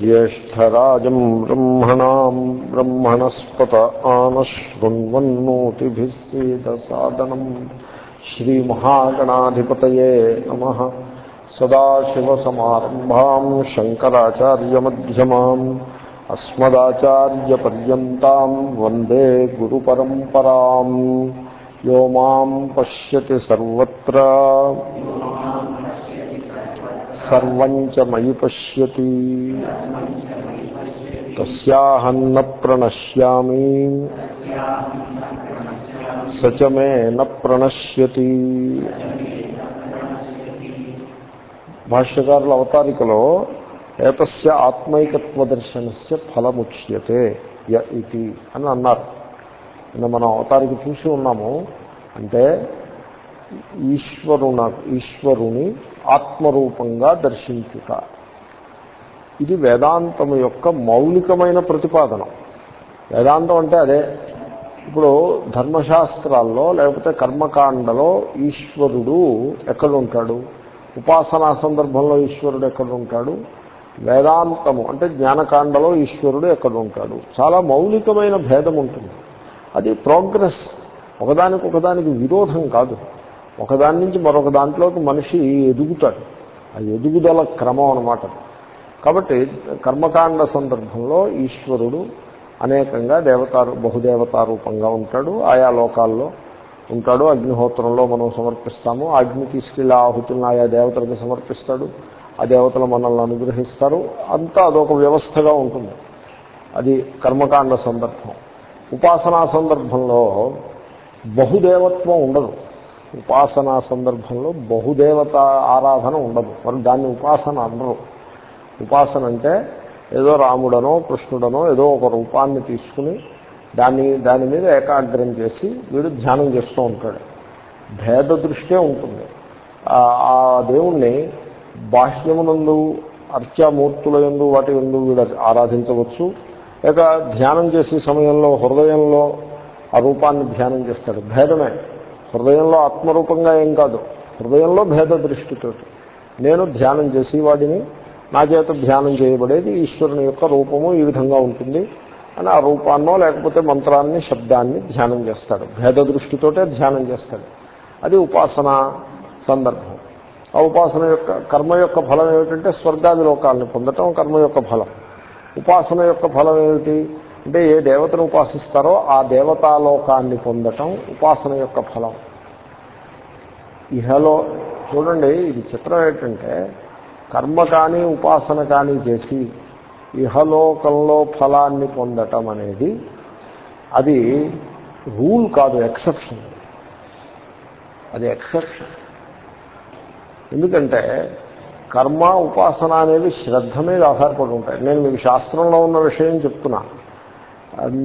ज्येष्ठराजम् ब्रह्मणाम् ब्रह्मणस्पत आनशृण्वन्नोतिभिः सीदसादनम् श्रीमहागणाधिपतये नमः सदाशिवसमारम्भाम् शङ्कराचार्यमध्यमाम् अस्मदाचार्यपर्यन्ताम् वन्दे गुरुपरम्पराम् यो माम् पश्यति सर्वत्र సర్వంచ మయి పశ్యతి తస్యాహన్న ప్రణశ్యామి. సచ మే న ప్రణశ్యతి. భాష్యకారుల అవతారికలో ఏతస్య ఆత్మైకత్వ దర్శనస్య ఫలముచ్యతే య ఇది అని అన్నారు. నిన్న మనం అవతారిక చూసి ఉన్నాము. అంటే ఈశ్వరుణ ఈశ్వరుని ఆత్మరూపంగా దర్శించుట. ఇది వేదాంతం యొక్క మౌలికమైన ప్రతిపాదన. వేదాంతం అంటే అదే. ఇప్పుడు ధర్మశాస్త్రాల్లో లేకపోతే కర్మకాండలో ఈశ్వరుడు ఎక్కడుంటాడు? ఉపాసనా సందర్భంలో ఈశ్వరుడు ఎక్కడుంటాడు? వేదాంతము అంటే జ్ఞానకాండలో ఈశ్వరుడు ఎక్కడుంటాడు? చాలా మౌలికమైన భేదం ఉంటుంది. అది ప్రోగ్రెస్. ఒకదానికి ఒకదానికి విరోధం కాదు. ఒకదాని నుంచి మరొక దాంట్లోకి మనిషి ఎదుగుతాడు. ఆ ఎదుగుదల క్రమం అనమాట కాబట్టి కర్మకాండ సందర్భంలో ఈశ్వరుడు అనేకంగా దేవతారు బహుదేవతారూపంగా ఉంటాడు. ఆయా లోకాల్లో ఉంటాడు. అగ్నిహోత్రంలో మనం సమర్పిస్తాము. అగ్ని తీసుకెళ్ళి ఆహుతులను ఆయా దేవతలకు సమర్పిస్తాడు. ఆ దేవతలు మనల్ని అనుగ్రహిస్తారు. అంతా అదొక వ్యవస్థగా ఉంటుంది. అది కర్మకాండ సందర్భం. ఉపాసనా సందర్భంలో బహుదేవత్వం ఉండదు. ఉపాసనా సందర్భంలో బహుదేవత ఆరాధన ఉండదు. మరి దాన్ని ఉపాసన అనరు. ఉపాసన అంటే ఏదో రాముడనో కృష్ణుడనో ఏదో ఒక రూపాన్ని తీసుకుని దాన్ని దాని మీద ఏకాగ్రం చేసి వీడు ధ్యానం చేస్తూ ఉంటాడు. భేద దృష్టే ఉంటుంది. ఆ దేవుణ్ణి బాహ్యమునందు అర్చామూర్తుల ఎందు వాటి ఎందు వీడు ఆరాధించవచ్చు. లేక ధ్యానం చేసే సమయంలో హృదయంలో ఆ రూపాన్ని ధ్యానం చేస్తాడు. భేదమే. హృదయంలో ఆత్మరూపంగా ఏం కాదు. హృదయంలో భేద దృష్టితో నేను ధ్యానం చేసి వాడిని నా చేత ధ్యానం చేయబడేది ఈశ్వరుని యొక్క రూపము ఈ విధంగా ఉంటుంది అని ఆ రూపాన్నో లేకపోతే మంత్రాన్ని శబ్దాన్ని ధ్యానం చేస్తాడు. భేద దృష్టితోటే ధ్యానం చేస్తాడు. అది ఉపాసన సందర్భం. ఆ ఉపాసన యొక్క కర్మ యొక్క ఫలం ఏమిటంటే స్వర్గాది లోకాలను పొందటం కర్మ యొక్క ఫలం. ఉపాసన యొక్క ఫలం ఏమిటి? అంటే ఏ దేవతను ఉపాసిస్తారో ఆ దేవతాలోకాన్ని పొందటం ఉపాసన యొక్క ఫలం. ఇహలో చూడండి ఇది చిత్రం ఏంటంటే కర్మ కానీ ఉపాసన కానీ చేసి ఇహలోకంలో ఫలాన్ని పొందటం అనేది అది రూల్ కాదు ఎక్సెప్షన్. అది ఎక్సెప్షన్. ఎందుకంటే కర్మ ఉపాసన అనేవి శ్రద్ధ మీద ఆధారపడి ఉంటాయి. నేను మీకు శాస్త్రంలో ఉన్న విషయం చెప్తున్నాను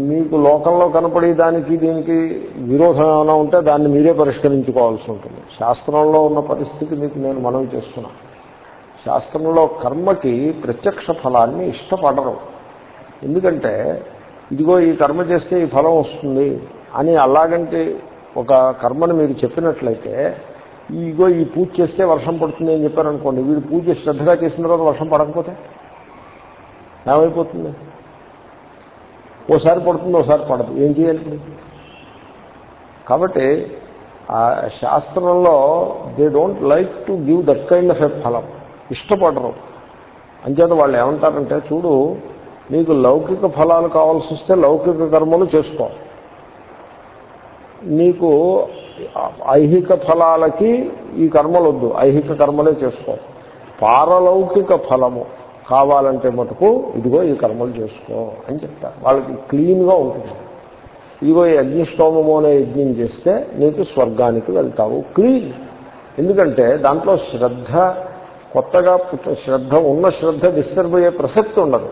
మీకు లోకంలో కనపడే దానికి దీనికి విరోధం ఏమైనా ఉంటే దాన్ని మీరే పరిష్కరించుకోవాల్సి ఉంటుంది. శాస్త్రంలో ఉన్న పరిస్థితి మీకు నేను మనవి చేస్తున్నా. శాస్త్రంలో కర్మకి ప్రత్యక్ష ఫలాన్ని ఇష్టపడరు. ఎందుకంటే ఇదిగో ఈ కర్మ చేస్తే ఈ ఫలం వస్తుంది అని అలాగంటే ఒక కర్మను మీరు చెప్పినట్లయితే ఇదిగో ఈ పూజ చేస్తే వర్షం పడుతుంది అని చెప్పారనుకోండి వీడు పూజ శ్రద్ధగా చేసిన తర్వాత వర్షం పడకపోతే? ఏమైపోతుంది? ఓసారి పడుతుంది ఓసారి పడదు. ఏం చేయాలి కాబట్టి ఆ శాస్త్రంలో they don't like to give that kind of a ఫలం. ఇష్టపడరు. అంచేత వాళ్ళు ఏమంటారంటే చూడు నీకు లౌకిక ఫలాలు కావాల్సి వస్తే లౌకిక కర్మలు చేసుకో. నీకు ఐహిక ఫలాలకి ఈ కర్మలు వద్దు ఐహిక కర్మలే చేసుకో. పారలౌకిక ఫలము. కావాలంటే మటుకు ఇదిగో ఈ కర్మలు చేసుకో అని చెప్తారు. వాళ్ళకి క్లీన్గా ఉంటుంది. ఇదిగో ఈ అగ్నిష్టోమము అనే యజ్ఞం చేస్తే నీకు స్వర్గానికి వెళ్తావు. క్లీన్. ఎందుకంటే దాంట్లో శ్రద్ధ కొత్తగా శ్రద్ధ ఉన్న శ్రద్ధ డిస్టర్బ్ అయ్యే ప్రసక్తి ఉండదు.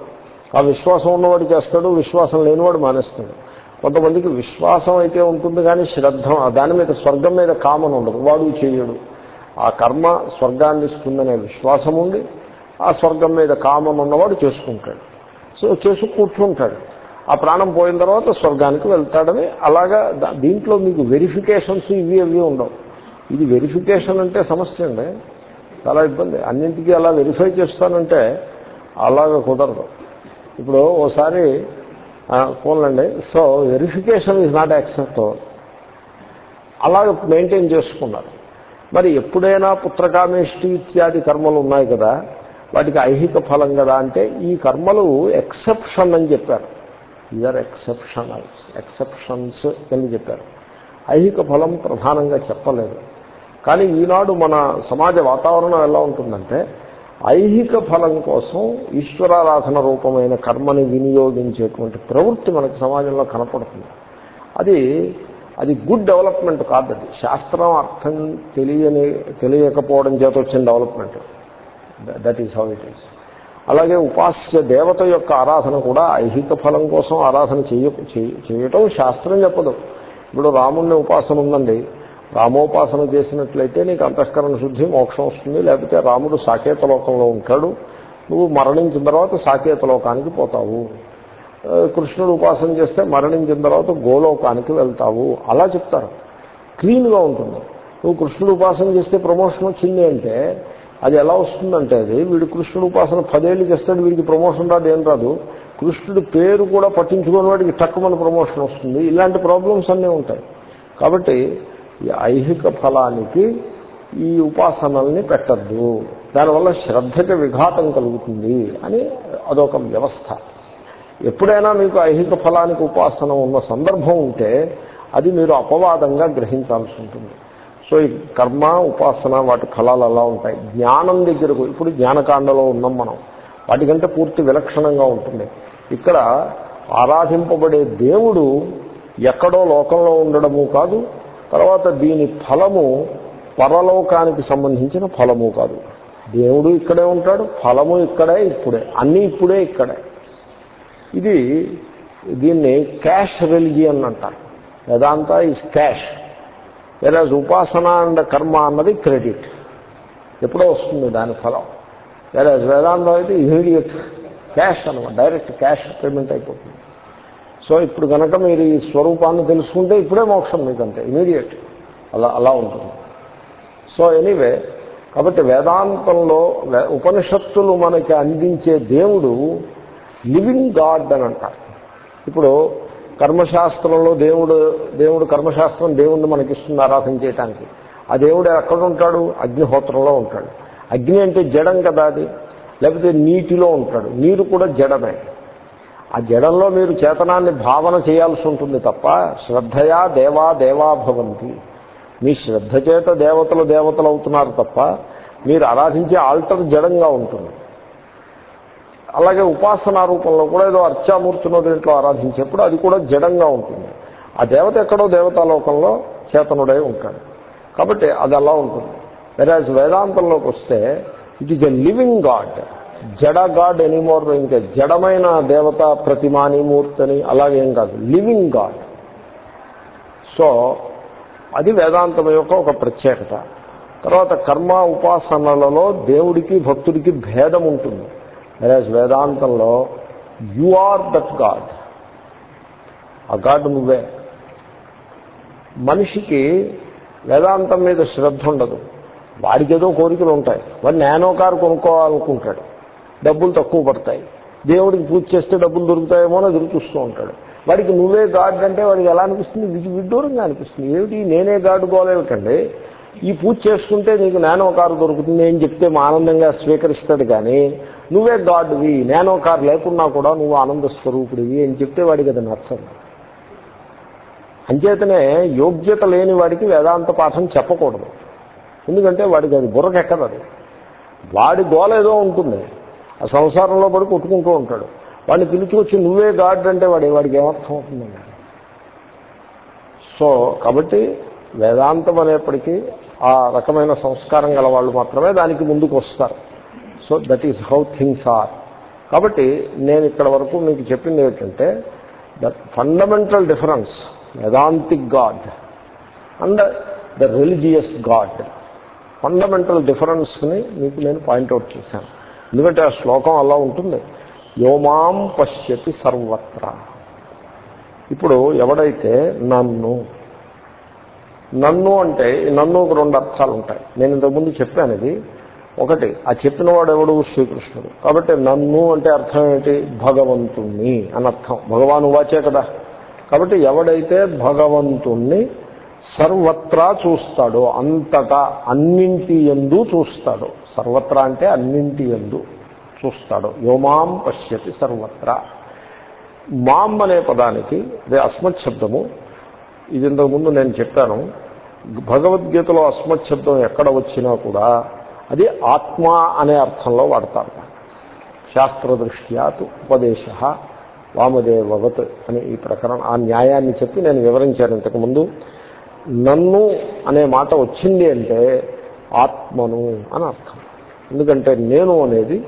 ఆ విశ్వాసం ఉన్నవాడు చేస్తాడు విశ్వాసం లేనివాడు మానేస్తాడు. కొంతమందికి విశ్వాసం అయితే ఉంటుంది కానీ శ్రద్ధ దాని మీద స్వర్గం మీద కామన్ ఉండదు. వాడు చేయడు. ఆ కర్మ స్వర్గాన్ని ఇస్తుందనే విశ్వాసం ఉండి ఆ స్వర్గం మీద కామం ఉన్నవాడు చేసుకుంటాడు. సో చేసు కూర్చుంటాడు. ఆ ప్రాణం పోయిన తర్వాత స్వర్గానికి వెళ్తాడని అలాగా దీంట్లో మీకు వెరిఫికేషన్స్ ఇవి అవి ఉండవు. ఇది వెరిఫికేషన్ అంటే సమస్య అండి. చాలా ఇబ్బంది. అన్నింటికీ అలా వెరిఫై చేస్తానంటే అలాగ కుదరదు. ఇప్పుడు ఓసారి పోలండి so verification is not acceptable అలాగ మెయింటైన్ చేసుకున్నారు. మరి ఎప్పుడైనా పుత్రకామేష్టి ఇత్యాది కర్మలు ఉన్నాయి కదా వాటికి ఐహిక ఫలం కదా అంటే ఈ కర్మలు ఎక్సెప్షన్ అని చెప్పారు. ఇదర్ ఎక్సెప్షనల్స్ ఎక్సెప్షన్స్ అని చెప్పారు. ఐహిక ఫలం ప్రధానంగా చెప్పలేదు. కానీ ఈనాడు మన సమాజ వాతావరణం ఎలా ఉంటుందంటే ఐహిక ఫలం కోసం ఈశ్వరారాధన రూపమైన కర్మని వినియోగించేటువంటి ప్రవృత్తి మనకి సమాజంలో కనపడుతుంది. అది అది గుడ్ డెవలప్మెంట్ కాదు అది శాస్త్రం అర్థం తెలియని తెలియకపోవడం చేత వచ్చిన development. That is how it is అలాగే ఉపాస్య దేవత యొక్క ఆరాధన కూడా ఐహిక ఫలం కోసం ఆరాధన చేయ చేయటం శాస్త్రం చెప్పదు. ఇప్పుడు రాముణ్ణి ఉపాసన ఉందండి. రామోపాసన చేసినట్లయితే నీకు అంతఃకరణ శుద్ధి మోక్షం వస్తుంది. లేకపోతే రాముడు సాకేత లోకంలో ఉంటాడు. నువ్వు మరణించిన తర్వాత సాకేత లోకానికి పోతావు. కృష్ణుడు ఉపాసన చేస్తే మరణించిన తర్వాత గోలోకానికి వెళ్తావు. అలా చెప్తారు. క్లీన్గా ఉంటుంది. నువ్వు కృష్ణుడు ఉపాసన చేస్తే ప్రమోషన్ వచ్చింది అంటే అది ఎలా వస్తుందంటే అది వీడు కృష్ణుడు ఉపాసన పదేళ్ళు చేస్తాడు వీడికి ప్రమోషన్ రాదు ఏం రాదు. కృష్ణుడి పేరు కూడా పట్టించుకుని వాడికి తక్కువ ప్రమోషన్ వస్తుంది. ఇలాంటి ప్రాబ్లమ్స్ అన్నీ ఉంటాయి. కాబట్టి ఈ ఐహిక ఫలానికి ఈ ఉపాసనల్ని పెట్టద్దు. దానివల్ల శ్రద్ధకి విఘాతం కలుగుతుంది అని అదొక వ్యవస్థ. ఎప్పుడైనా మీకు ఐహిక ఫలానికి ఉపాసన ఉన్న సందర్భం ఉంటే అది మీరు అపవాదంగా గ్రహించాల్సి ఉంటుంది. సో ఈ కర్మ ఉపాసన వాటి ఫలాలు అలా ఉంటాయి. జ్ఞానం దగ్గరకు ఇప్పుడు జ్ఞానకాండలో ఉన్నాం మనం. వాటికంటే పూర్తి విలక్షణంగా ఉంటుంది. ఇక్కడ ఆరాధింపబడే దేవుడు ఎక్కడో లోకంలో ఉండడము కాదు తర్వాత దీని ఫలము పరలోకానికి సంబంధించిన ఫలము కాదు. దేవుడు ఇక్కడే ఉంటాడు ఫలము ఇక్కడే ఇప్పుడే అన్నీ ఇప్పుడే ఇక్కడే. ఇది దీన్ని క్యాష్ రిలిజియన్ అంటారు. వేదాంత ఈజ్ క్యాష్ వేరాజ్ ఉపాసన అండ్ కర్మ అన్నది క్రెడిట్ ఎప్పుడో వస్తుంది దాని ఫలం. వేరే వేదాంతం అయితే ఇమీడియట్ క్యాష్ అనమాట డైరెక్ట్ క్యాష్ పేమెంట్ అయిపోతుంది. సో ఇప్పుడు కనుక మీరు ఈ స్వరూపాన్ని తెలుసుకుంటే ఇప్పుడే మోక్షం మీకంటే ఇమీడియట్ అలా అలా ఉంటుంది. సో ఎనీవే కాబట్టి వేదాంతంలో ఉపనిషత్తులు మనకి అందించే దేవుడు లివింగ్ గాడ్ అని అంటారు. ఇప్పుడు కర్మశాస్త్రంలో దేవుడు దేవుడు కర్మశాస్త్రం దేవుణ్ణి మనకిస్తుంది ఆరాధన చేయటానికి. ఆ దేవుడు ఎక్కడ ఉంటాడు? అగ్నిహోత్రంలో ఉంటాడు. అగ్ని అంటే జడం కదా అది? లేకపోతే నీటిలో ఉంటాడు. నీరు కూడా జడమే. ఆ జడంలో మీరు చేతనాన్ని భావన చేయాల్సి ఉంటుంది తప్ప శ్రద్ధయా దేవా దేవా భవంతి. మీ శ్రద్ధ చేత దేవతలు దేవతలు అవుతున్నారు తప్ప మీరు ఆరాధించే ఆల్టర్ జడంగా ఉంటుంది. అలాగే ఉపాసనా రూపంలో కూడా ఏదో అర్చామూర్తినో దీంట్లో ఆరాధించేప్పుడు అది కూడా జడంగా ఉంటుంది. ఆ దేవత ఎక్కడో దేవతాలోకంలో చేతనుడై ఉంటాడు. కాబట్టి అది అలా ఉంటుంది. వెరాజ్ వేదాంతంలోకి వస్తే it is a living God జడ గాడ్ ఎనీమోర్ ఇంకా జడమైన దేవత ప్రతిమాని మూర్తిని అలాగేం కాదు. లివింగ్ గాడ్ సో అది వేదాంతం యొక్క ఒక ప్రత్యేకత. తర్వాత కర్మ ఉపాసనలలో దేవుడికి భక్తుడికి భేదం ఉంటుంది. వెరాజ్ వేదాంతంలో యు ఆర్ దట్ గాడ్ ఆ గాడ్ నువ్వే. మనిషికి వేదాంతం మీద శ్రద్ధ ఉండదు. వాడికి ఏదో కోరికలు ఉంటాయి. వాడు నానో కారు కొనుక్కోవాలనుకుంటాడు. డబ్బులు తక్కువ పడతాయి. దేవుడికి పూజ చేస్తే డబ్బులు దొరుకుతాయేమో అని ఎదురు చూస్తూ ఉంటాడు. వాడికి నువ్వే గాడ్ అంటే వాడికి ఎలా అనిపిస్తుంది? విడ్డూరంగా అనిపిస్తుంది. ఏమిటి? నేనే గాడ్ గోలేమిటండి ఈ పూజ చేసుకుంటే నీకు నానో కారు దొరుకుతుంది అని చెప్తే ఆనందంగా స్వీకరిస్తాడు కానీ నువ్వే గాడ్వి నానో కారు లేకున్నా కూడా నువ్వు ఆనంద స్వరూపుడివి అని చెప్తే వాడికి అది నచ్చదు. అంచేతనే యోగ్యత లేని వాడికి వేదాంత పాఠం చెప్పకూడదు. ఎందుకంటే వాడికి అది బుర్రకెక్కదు అది. వాడి గోల ఏదో ఉంటుంది. ఆ సంసారంలో పడి కొట్టుకుంటూ ఉంటాడు. వాడిని పిలిచికొచ్చి నువ్వే గాడ్ అంటే వాడి వాడికి ఏమర్థం అవుతుందండి? సో కాబట్టి వేదాంతం అనేప్పటికీ ఆ రకమైన సంస్కారం గల వాళ్ళు మాత్రమే దానికి ముందుకు వస్తారు. So that is how things are కాబట్టి నేను ఇక్కడ వరకు మీకు చెప్పింది ఏంటంటే the fundamental difference Vedantic God and the religious God fundamental డిఫరెన్స్ని మీకు నేను పాయింట్అవుట్ చేశాను. ఎందుకంటే ఆ శ్లోకం అలా ఉంటుంది. యోమాం పశ్యతి సర్వత్ర ఇప్పుడు ఎవడైతే నన్ను నన్ను అంటే నన్ను ఒక రెండు అర్థాలు ఉంటాయి. నేను ఇంతకుముందు చెప్పాను ఇది ఒకటి ఆ చెప్పిన వాడు ఎవడు? శ్రీకృష్ణుడు. కాబట్టి నన్ను అంటే అర్థం ఏమిటి? భగవంతుణ్ణి అని అర్థం. భగవాను వాచే కదా. కాబట్టి ఎవడైతే భగవంతుణ్ణి సర్వత్రా చూస్తాడో అంతటా అన్నింటి ఎందు చూస్తాడో సర్వత్రా అంటే అన్నింటి ఎందు చూస్తాడు యోమాం పశ్యతి సర్వత్రా. మాం అనే పదానికి అదే అస్మత్ శబ్దము ఇది ఇంతకుముందు నేను చెప్పాను. భగవద్గీతలో అస్మశబ్దం ఎక్కడ వచ్చినా కూడా అది ఆత్మ అనే అర్థంలో వాడతారు. శాస్త్రదృష్ట్యాత్ ఉపదేశ వామదేవవత్ అని ఈ ప్రకరణ ఆ న్యాయాన్ని చెప్పి నేను వివరించాను ఇంతకుముందు. నన్ను అనే మాట వచ్చింది అంటే ఆత్మను అని అర్థం. ఎందుకంటే నేను అనేది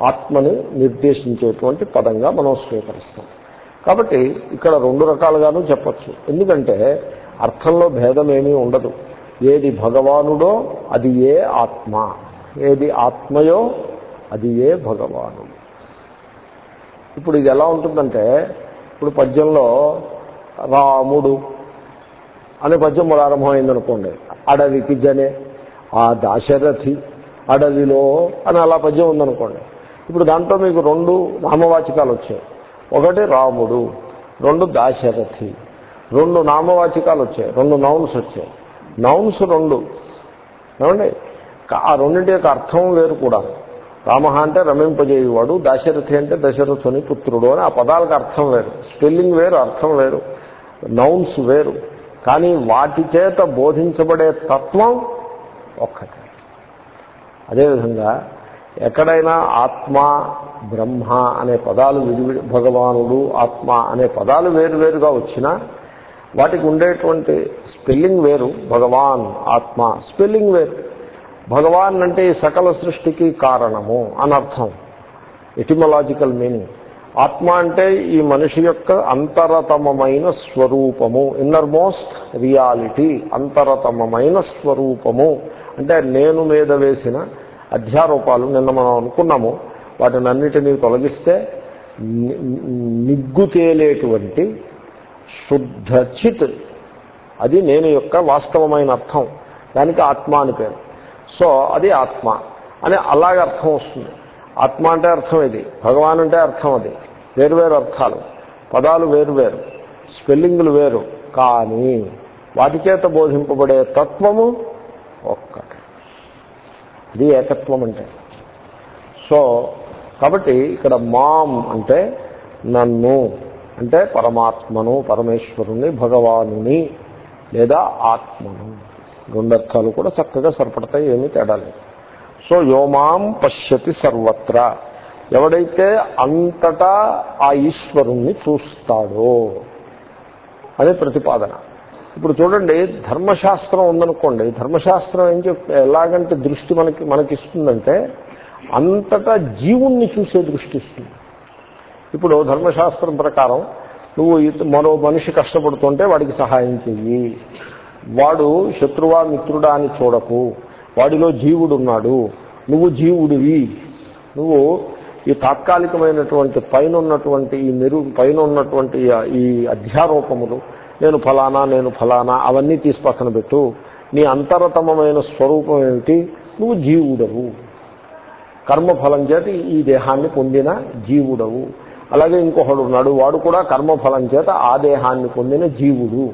ఆత్మని నిర్దేశించేటువంటి పదంగా మనం స్వీకరిస్తాం. కాబట్టి ఇక్కడ రెండు రకాలుగాను చెప్పచ్చు. ఎందుకంటే అర్థంలో భేదమేమీ ఉండదు. ఏది భగవానుడో అది ఏ ఆత్మ. ఏది ఆత్మయో అది ఏ భగవానుడు. ఇప్పుడు ఇది ఎలా ఉంటుందంటే ఇప్పుడు పద్యంలో రాముడు అనే పద్యం ప్రారంభమైందనుకోండి అడవికి జనే ఆ దాశరథి అడవిలో అని అలా పద్యం ఉందనుకోండి. ఇప్పుడు దాంట్లో మీకు రెండు నామవాచకాలు వచ్చాయి. ఒకటి రాముడు రెండు దాశరథి రెండు నామవాచకాలు వచ్చాయి రెండు నౌన్స్ వచ్చాయి. నౌన్స్ రెండు. ఏమండి? ఆ రెండింటి యొక్క అర్థం వేరు కూడా. రామ అంటే రమింపజేయువాడు దాశరథి అంటే దశరథుని పుత్రుడు అని ఆ పదాలకు అర్థం వేరు. స్పెల్లింగ్ వేరు అర్థం వేరు నౌన్స్ వేరు. కానీ వాటి చేత బోధించబడే తత్వం ఒక్కటే. అదేవిధంగా ఎక్కడైనా ఆత్మ బ్రహ్మ అనే పదాలు విడివిడి భగవానుడు ఆత్మ అనే పదాలు వేరువేరుగా వచ్చినా వాటికి ఉండేటువంటి స్పెల్లింగ్ వేరు భగవాన్ ఆత్మ. స్పెల్లింగ్ వేరు. భగవాన్ అంటే ఈ సకల సృష్టికి కారణము అని అర్థం. Etymological meaning. ఆత్మ అంటే ఈ మనిషి యొక్క అంతరతమమైన స్వరూపము. ఇన్నర్ మోస్ట్ రియాలిటీ అంతరతమమైన స్వరూపము. అంటే నేను మీద వేసిన అధ్యారూపాలు నిన్న మనం అనుకున్నాము. వాటిని అన్నిటినీ తొలగిస్తే నిగ్గు తేలేటువంటి శుద్ధ చిత్ అది నేను యొక్క వాస్తవమైన అర్థం. దానికి ఆత్మ అని పేరు. సో అది ఆత్మ. అని అలాగే అర్థం వస్తుంది. ఆత్మ అంటే అర్థం ఇది. భగవాన్ అంటే అర్థం అది. వేరువేరు అర్థాలు. పదాలు వేరువేరు స్పెల్లింగులు వేరు. కానీ వాటి చేత బోధింపబడే తత్వము ఒక్కటి. ఇది ఏకత్వం అంటే. సో కాబట్టి ఇక్కడ మాం అంటే నన్ను అంటే పరమాత్మను పరమేశ్వరుని భగవానుని లేదా ఆత్మను. రెండర్థాలు కూడా చక్కగా సరిపడతాయి ఏమీ తేడా లేదు. సో యోమాం పశ్యతి సర్వత్రా. ఎవడైతే అంతటా ఆ ఈశ్వరుణ్ణి చూస్తాడో అనే ప్రతిపాదన. ఇప్పుడు చూడండి ధర్మశాస్త్రం ఉందనుకోండి ధర్మశాస్త్రం ఏం చెప్ ఎలాగంటే దృష్టి మనకి మనకిస్తుందంటే అంతటా జీవుణ్ణి చూసే దృష్టి ఇస్తుంది. ఇప్పుడు ధర్మశాస్త్రం ప్రకారం నువ్వు మరో మనిషి కష్టపడుతుంటే వాడికి సహాయం చెయ్యి. వాడు శత్రువా మిత్రుడా అని చూడకు. వాడిలో జీవుడు ఉన్నాడు నువ్వు జీవుడివి. నువ్వు ఈ తాత్కాలికమైనటువంటి పైన ఉన్నటువంటి ఈ మెరు పైన ఉన్నటువంటి ఈ అధ్యారూపములు నేను ఫలానా నేను ఫలానా అవన్నీ తీసి పక్కన పెట్టు. నీ అంతరతమైన స్వరూపం ఏమిటి? నువ్వు జీవుడవు. కర్మఫలం చేత ఈ దేహాన్ని పొందిన జీవుడవు. అలాగే ఇంకొకడు ఉన్నాడు వాడు కూడా కర్మఫలం చేత ఆ దేహాన్ని పొందిన జీవుడు.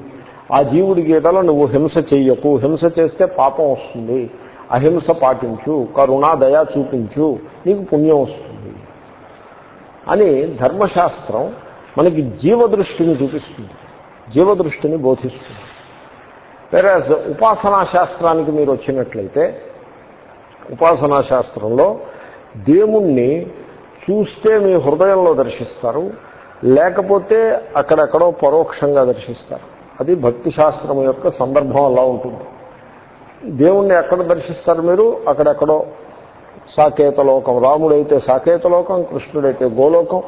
ఆ జీవుడి గీతలో నువ్వు హింస చెయ్యకు. హింస చేస్తే పాపం వస్తుంది. అహింస పాటించు. కరుణ చూపించు. నీకు పుణ్యం వస్తుంది. అని ధర్మశాస్త్రం మనకి జీవదృష్టిని చూపిస్తుంది. జీవదృష్టిని బోధిస్తుంది. వేరే ఉపాసనా శాస్త్రానికి మీరు వచ్చినట్లయితే ఉపాసనా శాస్త్రంలో దేవుణ్ణి చూస్తే మీ హృదయంలో దర్శిస్తారు లేకపోతే అక్కడెక్కడో పరోక్షంగా దర్శిస్తారు. అది భక్తి శాస్త్రం యొక్క సందర్భం అలా ఉంటుంది. దేవుణ్ణి ఎక్కడ దర్శిస్తారు మీరు? అక్కడెక్కడో సాకేతలోకం రాముడైతే సాకేతలోకం కృష్ణుడైతే గోలోకం.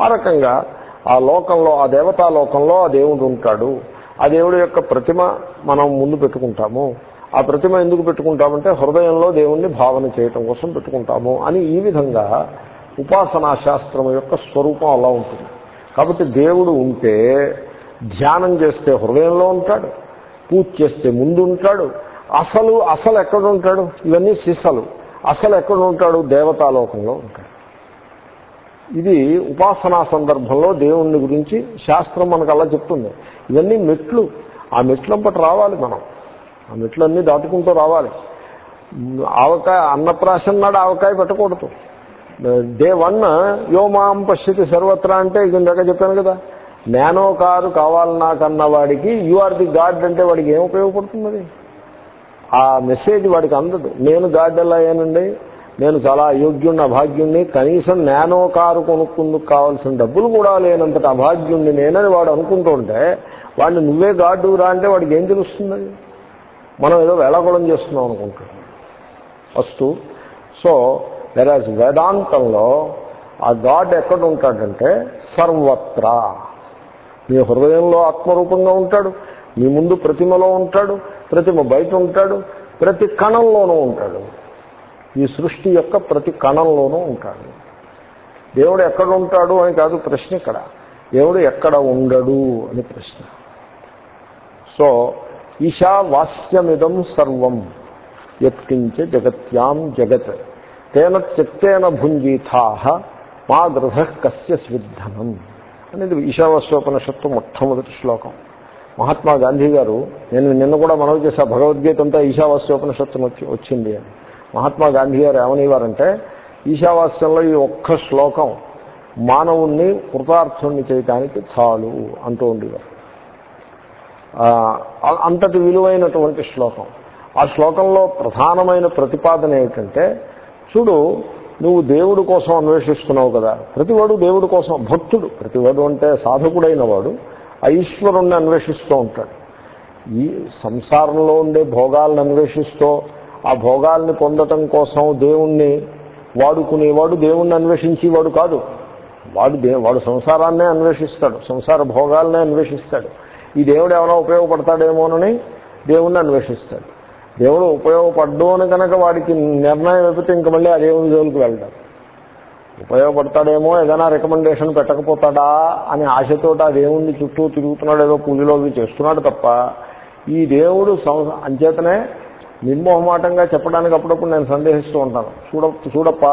ఆ రకంగా ఆ లోకంలో ఆ దేవతా లోకంలో ఆ దేవుడు ఉంటాడు. ఆ దేవుడి యొక్క ప్రతిమ మనం ముందు పెట్టుకుంటాము. ఆ ప్రతిమ ఎందుకు పెట్టుకుంటామంటే హృదయంలో దేవుణ్ణి భావన చేయటం కోసం పెట్టుకుంటాము అని ఈ విధంగా ఉపాసనా శాస్త్రం యొక్క స్వరూపం అలా ఉంటుంది. కాబట్టి దేవుడు ఉంటే ధ్యానం చేస్తే హృదయంలో ఉంటాడు పూజ చేస్తే ముందు ఉంటాడు. అసలు అసలు ఎక్కడ ఉంటాడు? ఇవన్నీ సిసలు. అసలు ఎక్కడ ఉంటాడు? దేవతాలోకంలో ఉంటాడు. ఇది ఉపాసనా సందర్భంలో దేవుణ్ణి గురించి శాస్త్రం మనకు అలా చెప్తుంది. ఇవన్నీ మెట్లు. ఆ మెట్లంపటి రావాలి మనం. ఆ మెట్లన్నీ దాటుకుంటూ రావాలి. ఆవకాయ అన్నప్రాసం నాడు ఆవకాయ పెట్టకూడదు. డే వన్ యోమాం పశ్యతి సర్వత్రా అంటే ఇది ఇందాక చెప్పాను కదా. నానో కారు కావాలి నాకన్న వాడికి యు ఆర్ ది గాడ్ అంటే వాడికి ఏం ఉపయోగపడుతుంది? ఆ మెసేజ్ వాడికి అందదు. నేను గాడ్ ఎలా అయ్యానండి? నేను చాలా అయోగ్యుణ్ణి అభాగ్యుణ్ణి కనీసం నానో కారు కొనుక్కుందుకు కావాల్సిన డబ్బులు కూడా లేనంతటి అభాగ్యుణ్ణి నేనని వాడు అనుకుంటుంటే వాడిని నువ్వే గాడు రా అంటే వాడికి ఏం తెలుస్తుంది? మనం ఏదో వేళాకుళం చేస్తున్నాం అనుకుంటాం. ఫస్ట్ సో వెరాజ్ వేదాంతంలో ఆ గాడ్ ఎక్కడ ఉంటాడంటే సర్వత్రా. మీ హృదయంలో ఆత్మరూపంగా ఉంటాడు మీ ముందు ప్రతిమలో ఉంటాడు ప్రతిమ బయట ఉంటాడు ప్రతి కణంలోనూ ఉంటాడు. ఈ సృష్టి యొక్క ప్రతి కణంలోనూ ఉంటాడు. దేవుడు ఎక్కడ ఉంటాడు అని కాదు ప్రశ్న ఇక్కడ. దేవుడు ఎక్కడ ఉండడు అని ప్రశ్న. సో ఈశావాస్యమిదం సర్వం యత్కించే జగత్యాం జగత్. తేన త్యక్తేన భుంజీథా మా గృహ కస్య స్విద్ధనం అనేది ఈశావాస్యోపనిషత్తు మొట్టమొదటి శ్లోకం. మహాత్మా గాంధీ గారు నేను నిన్న కూడా మనవి చేశా భగవద్గీత అంతా ఈశావాస్యోపనిషత్తును వచ్చి వచ్చింది అని. మహాత్మా గాంధీ గారు ఏమనేవారంటే ఈశావాస్యంలో ఈ ఒక్క శ్లోకం మానవుణ్ణి కృతార్థుణ్ణి చేయటానికి చాలు అంటూ ఉండేవారు. అంతటి విలువైనటువంటి శ్లోకం. ఆ శ్లోకంలో ప్రధానమైన ప్రతిపాదన ఏమిటంటే చూడు నువ్వు దేవుడి కోసం అన్వేషిస్తున్నావు కదా. ప్రతివాడు దేవుడి కోసం భక్తుడు. ప్రతివాడు అంటే సాధకుడైన వాడు ఆ ఈశ్వరుణ్ణి అన్వేషిస్తూ ఉంటాడు. ఈ సంసారంలో ఉండే భోగాలను అన్వేషిస్తూ ఆ భోగాల్ని పొందటం కోసం దేవుణ్ణి వాడుకునేవాడు దేవుణ్ణి అన్వేషించేవాడు కాదు. వాడు దే వాడు సంసారాన్నే అన్వేషిస్తాడు సంసార భోగాలనే అన్వేషిస్తాడు. ఈ దేవుడు ఏమైనా ఉపయోగపడతాడేమోనని దేవుణ్ణి అన్వేషిస్తాడు. దేవుడు ఉపయోగపడ్డు అని కనుక వాడికి నిర్ణయం అయిపోతే ఇంక మళ్ళీ ఆ దేవుని జోలికి వెళ్తాడు ఉపయోగపడతాడేమో ఏదైనా రికమెండేషన్ పెట్టకపోతాడా అని ఆశతోటి ఆ దేవుణ్ణి చుట్టూ తిరుగుతున్నాడు ఏదో పూజలో అవి చేస్తున్నాడు తప్ప ఈ దేవుడు అంచేతనే నిర్మోహమాటంగా చెప్పడానికి అప్పుడప్పుడు నేను సందేహిస్తూ ఉంటాను. చూడ చూడప్ప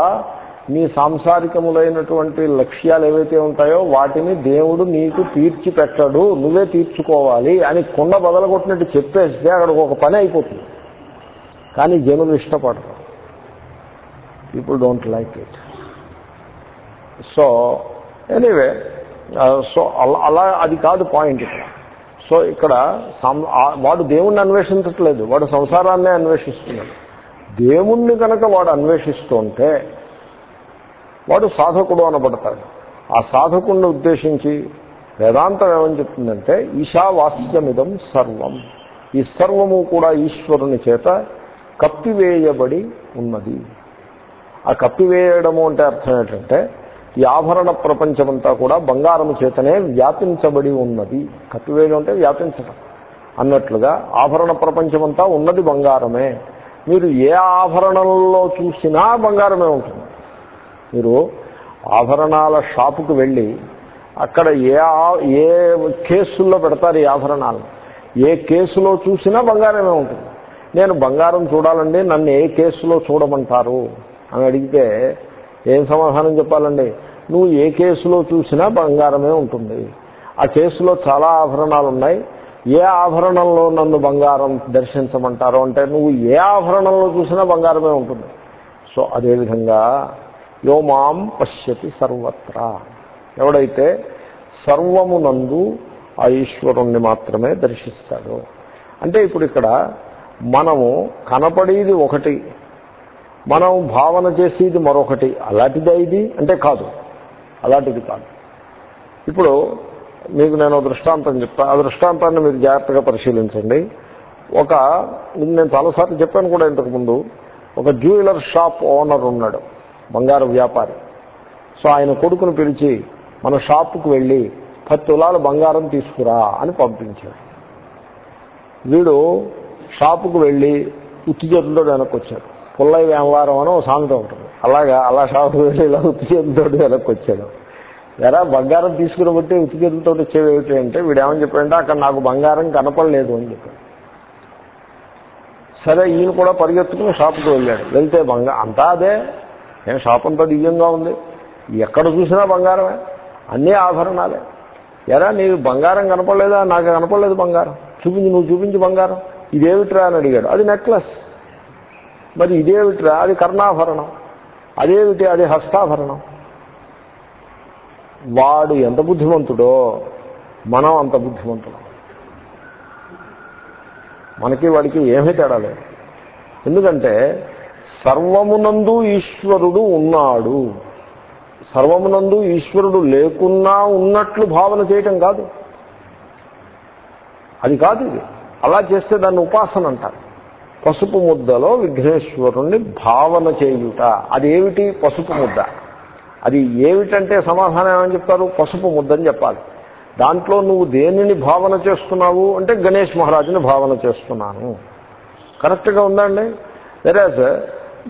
నీ సాంసారికములైనటువంటి లక్ష్యాలు ఏవైతే ఉంటాయో వాటిని దేవుడు నీకు తీర్చి పెట్టడు నువ్వే తీర్చుకోవాలి అని కుండ బదలగొట్టినట్టు చెప్పేస్తే అక్కడికి ఒక పని అయిపోతుంది. కానీ జనులు ఇష్టపడరు. People don't like it so anyway so అలా అలా అది కాదు పాయింట్ ఇక్కడ సో ఇక్కడ వాడు దేవుణ్ణి అన్వేషించట్లేదు. వాడు సంసారాన్నే అన్వేషిస్తున్నాడు. దేవుణ్ణి కనుక వాడు అన్వేషిస్తుంటే వాడు సాధకుడు అనబడతాడు. ఆ సాధకుడిని ఉద్దేశించి వేదాంతం ఏమని చెప్తుందంటే ఈశావాస్యమిదం సర్వం. ఈ సర్వము కూడా ఈశ్వరుని చేత కప్పివేయబడి ఉన్నది. ఆ కప్పివేయడము అంటే అర్థం ఏంటంటే ఈ ఆభరణ ప్రపంచమంతా కూడా బంగారము చేతనే వ్యాపించబడి ఉన్నది. కప్పివేయడం అంటే వ్యాపించడం అన్నట్లుగా ఆభరణ ప్రపంచమంతా ఉన్నది బంగారమే. మీరు ఏ ఆభరణంలో చూసినా బంగారమే ఉంటుంది. మీరు ఆభరణాల షాపుకు వెళ్ళి అక్కడ ఏ ఏ కేసుల్లో పెడతారు ఈ ఆభరణాలను ఏ కేసులో చూసినా బంగారమే ఉంటుంది. నేను బంగారం చూడాలండి నన్ను ఏ కేసులో చూడమంటారు? అని అడిగితే ఏం సమాధానం చెప్పాలండి? నువ్వు ఏ కేసులో చూసినా బంగారమే ఉంటుంది. ఆ కేసులో చాలా ఆభరణాలు ఉన్నాయి ఏ ఆభరణంలో నన్ను బంగారం దర్శించమంటారు అంటే నువ్వు ఏ ఆభరణంలో చూసినా బంగారమే ఉంటుంది. సో అదేవిధంగా యో మాం పశ్యతి సర్వత్రా. ఎవడైతే సర్వమునందు ఆ ఈశ్వరుణ్ణి మాత్రమే దర్శిస్తాడు. అంటే ఇప్పుడు ఇక్కడ మనము కనపడేది ఒకటి. మనం భావన చేసేది మరొకటి. అలాంటిదే ఇది? అంటే కాదు. అలాంటిది కాదు. ఇప్పుడు మీకు నేను దృష్టాంతం చెప్తా. ఆ దృష్టాంతాన్ని మీరు జాగ్రత్తగా పరిశీలించండి. ఒక నేను చాలాసార్లు చెప్పాను కూడా ఇంతకుముందు ఒక జ్యువెలర్ షాప్ ఓనర్ ఉన్నాడు బంగారు వ్యాపారి. సో ఆయన కొడుకును పిలిచి మన షాపుకు వెళ్ళి పది తులాల బంగారం తీసుకురా అని పంపించాడు. వీడు షాపుకు వెళ్ళి ఉత్తి వెనక్కి వచ్చాడు. పుల్లయ్య వ్యాపారం అని ఒక సామెత ఉంటుంది. అలాగా అలా షాపు వెళ్ళి ఇలా ఉత్తి వెనక్కి వచ్చాడు. ఎరా బంగారం తీసుకుని బట్టి ఉత్తి వచ్చేవి ఏమిటి అంటే వీడు ఏమని చెప్పాడంటే అక్కడ నాకు బంగారం కనపడలేదు అని చెప్పాడు. సరే ఈయన కూడా పరిగెత్తుకుని షాపుకి వెళ్ళాడు. వెళ్తే బంగారం అంతా అదే. నేను షాప్ అంతా దివ్యంగా ఉంది. ఎక్కడ చూసినా బంగారమే. అన్నీ ఆభరణాలే. ఎరా నీకు బంగారం కనపడలేదా? నాకు కనపడలేదు బంగారం. చూపించి నువ్వు చూపించి బంగారం. ఇదేమిట్రా అని అడిగాడు. అది నెక్లెస్. మరి ఇదేమిట్రా? అది కర్ణాభరణం. అదేమిటి? అది హస్తాభరణం. వాడు ఎంత బుద్ధిమంతుడో మనం అంత బుద్ధిమంతుడు మనకి వాడికి ఏమీ తేడా లేదు. ఎందుకంటే సర్వమునందు ఈశ్వరుడు ఉన్నాడు. సర్వమునందు ఈశ్వరుడు లేకున్నా ఉన్నట్లు భావన చేయటం కాదు. అది కాదు ఇది. అలా చేస్తే దాన్ని ఉపాసన అంటారు. పసుపు ముద్దలో విఘ్నేశ్వరుణ్ణి భావన చేయుట. అది ఏమిటి పసుపు ముద్ద? అది ఏమిటంటే సమాధానం ఏమని చెప్తారు? పసుపు ముద్దని చెప్పాలి. దాంట్లో నువ్వు దేనిని భావన చేస్తున్నావు? అంటే గణేష్ మహారాజుని భావన చేస్తున్నాను. కరెక్ట్గా ఉందండి వెరాజ్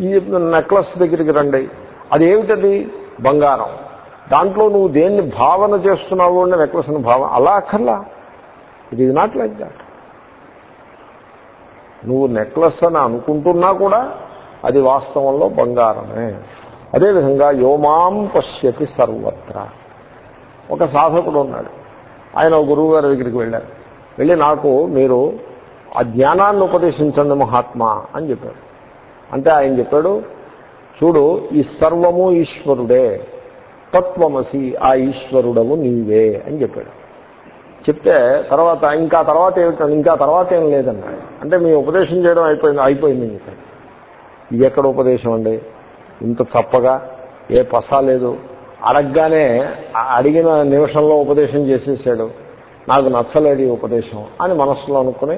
ఈ నెక్లెస్ దగ్గరికి రండి. అది ఏమిటది బంగారం. దాంట్లో నువ్వు దేన్ని భావన చేస్తున్నావు? అంటే నెక్లెస్ని భావన అలా అక్కర్లా. It is not like that నువ్వు నెక్లెస్ అని అనుకుంటున్నా కూడా అది వాస్తవంలో బంగారమే. అదేవిధంగా యోమాం పశ్యతి సర్వత్ర. ఒక సాధకుడు ఉన్నాడు. ఆయన గురువు గారి దగ్గరికి వెళ్ళారు. వెళ్ళి నాకు మీరు ఆ జ్ఞానాన్ని ఉపదేశించండి మహాత్మా అని చెప్పాడు. అంటే ఆయన చెప్పాడు చూడు ఈ సర్వము ఈశ్వరుడే. తత్వమసి ఆ ఈశ్వరుడము నీవే అని చెప్పాడు. చెప్తే తర్వాత ఇంకా తర్వాత ఏమిటండి ఇంకా తర్వాత ఏం లేదండి. అంటే మీ ఉపదేశం చేయడం అయిపోయింది అయిపోయింది ఇది ఎక్కడ ఉపదేశం అండి? ఇంత చప్పగా ఏ పసా లేదు. అడగగానే అడిగిన నిమిషంలో ఉపదేశం చేసేసాడు. నాకు నచ్చలేదు ఈ ఉపదేశం అని మనస్సులో అనుకుని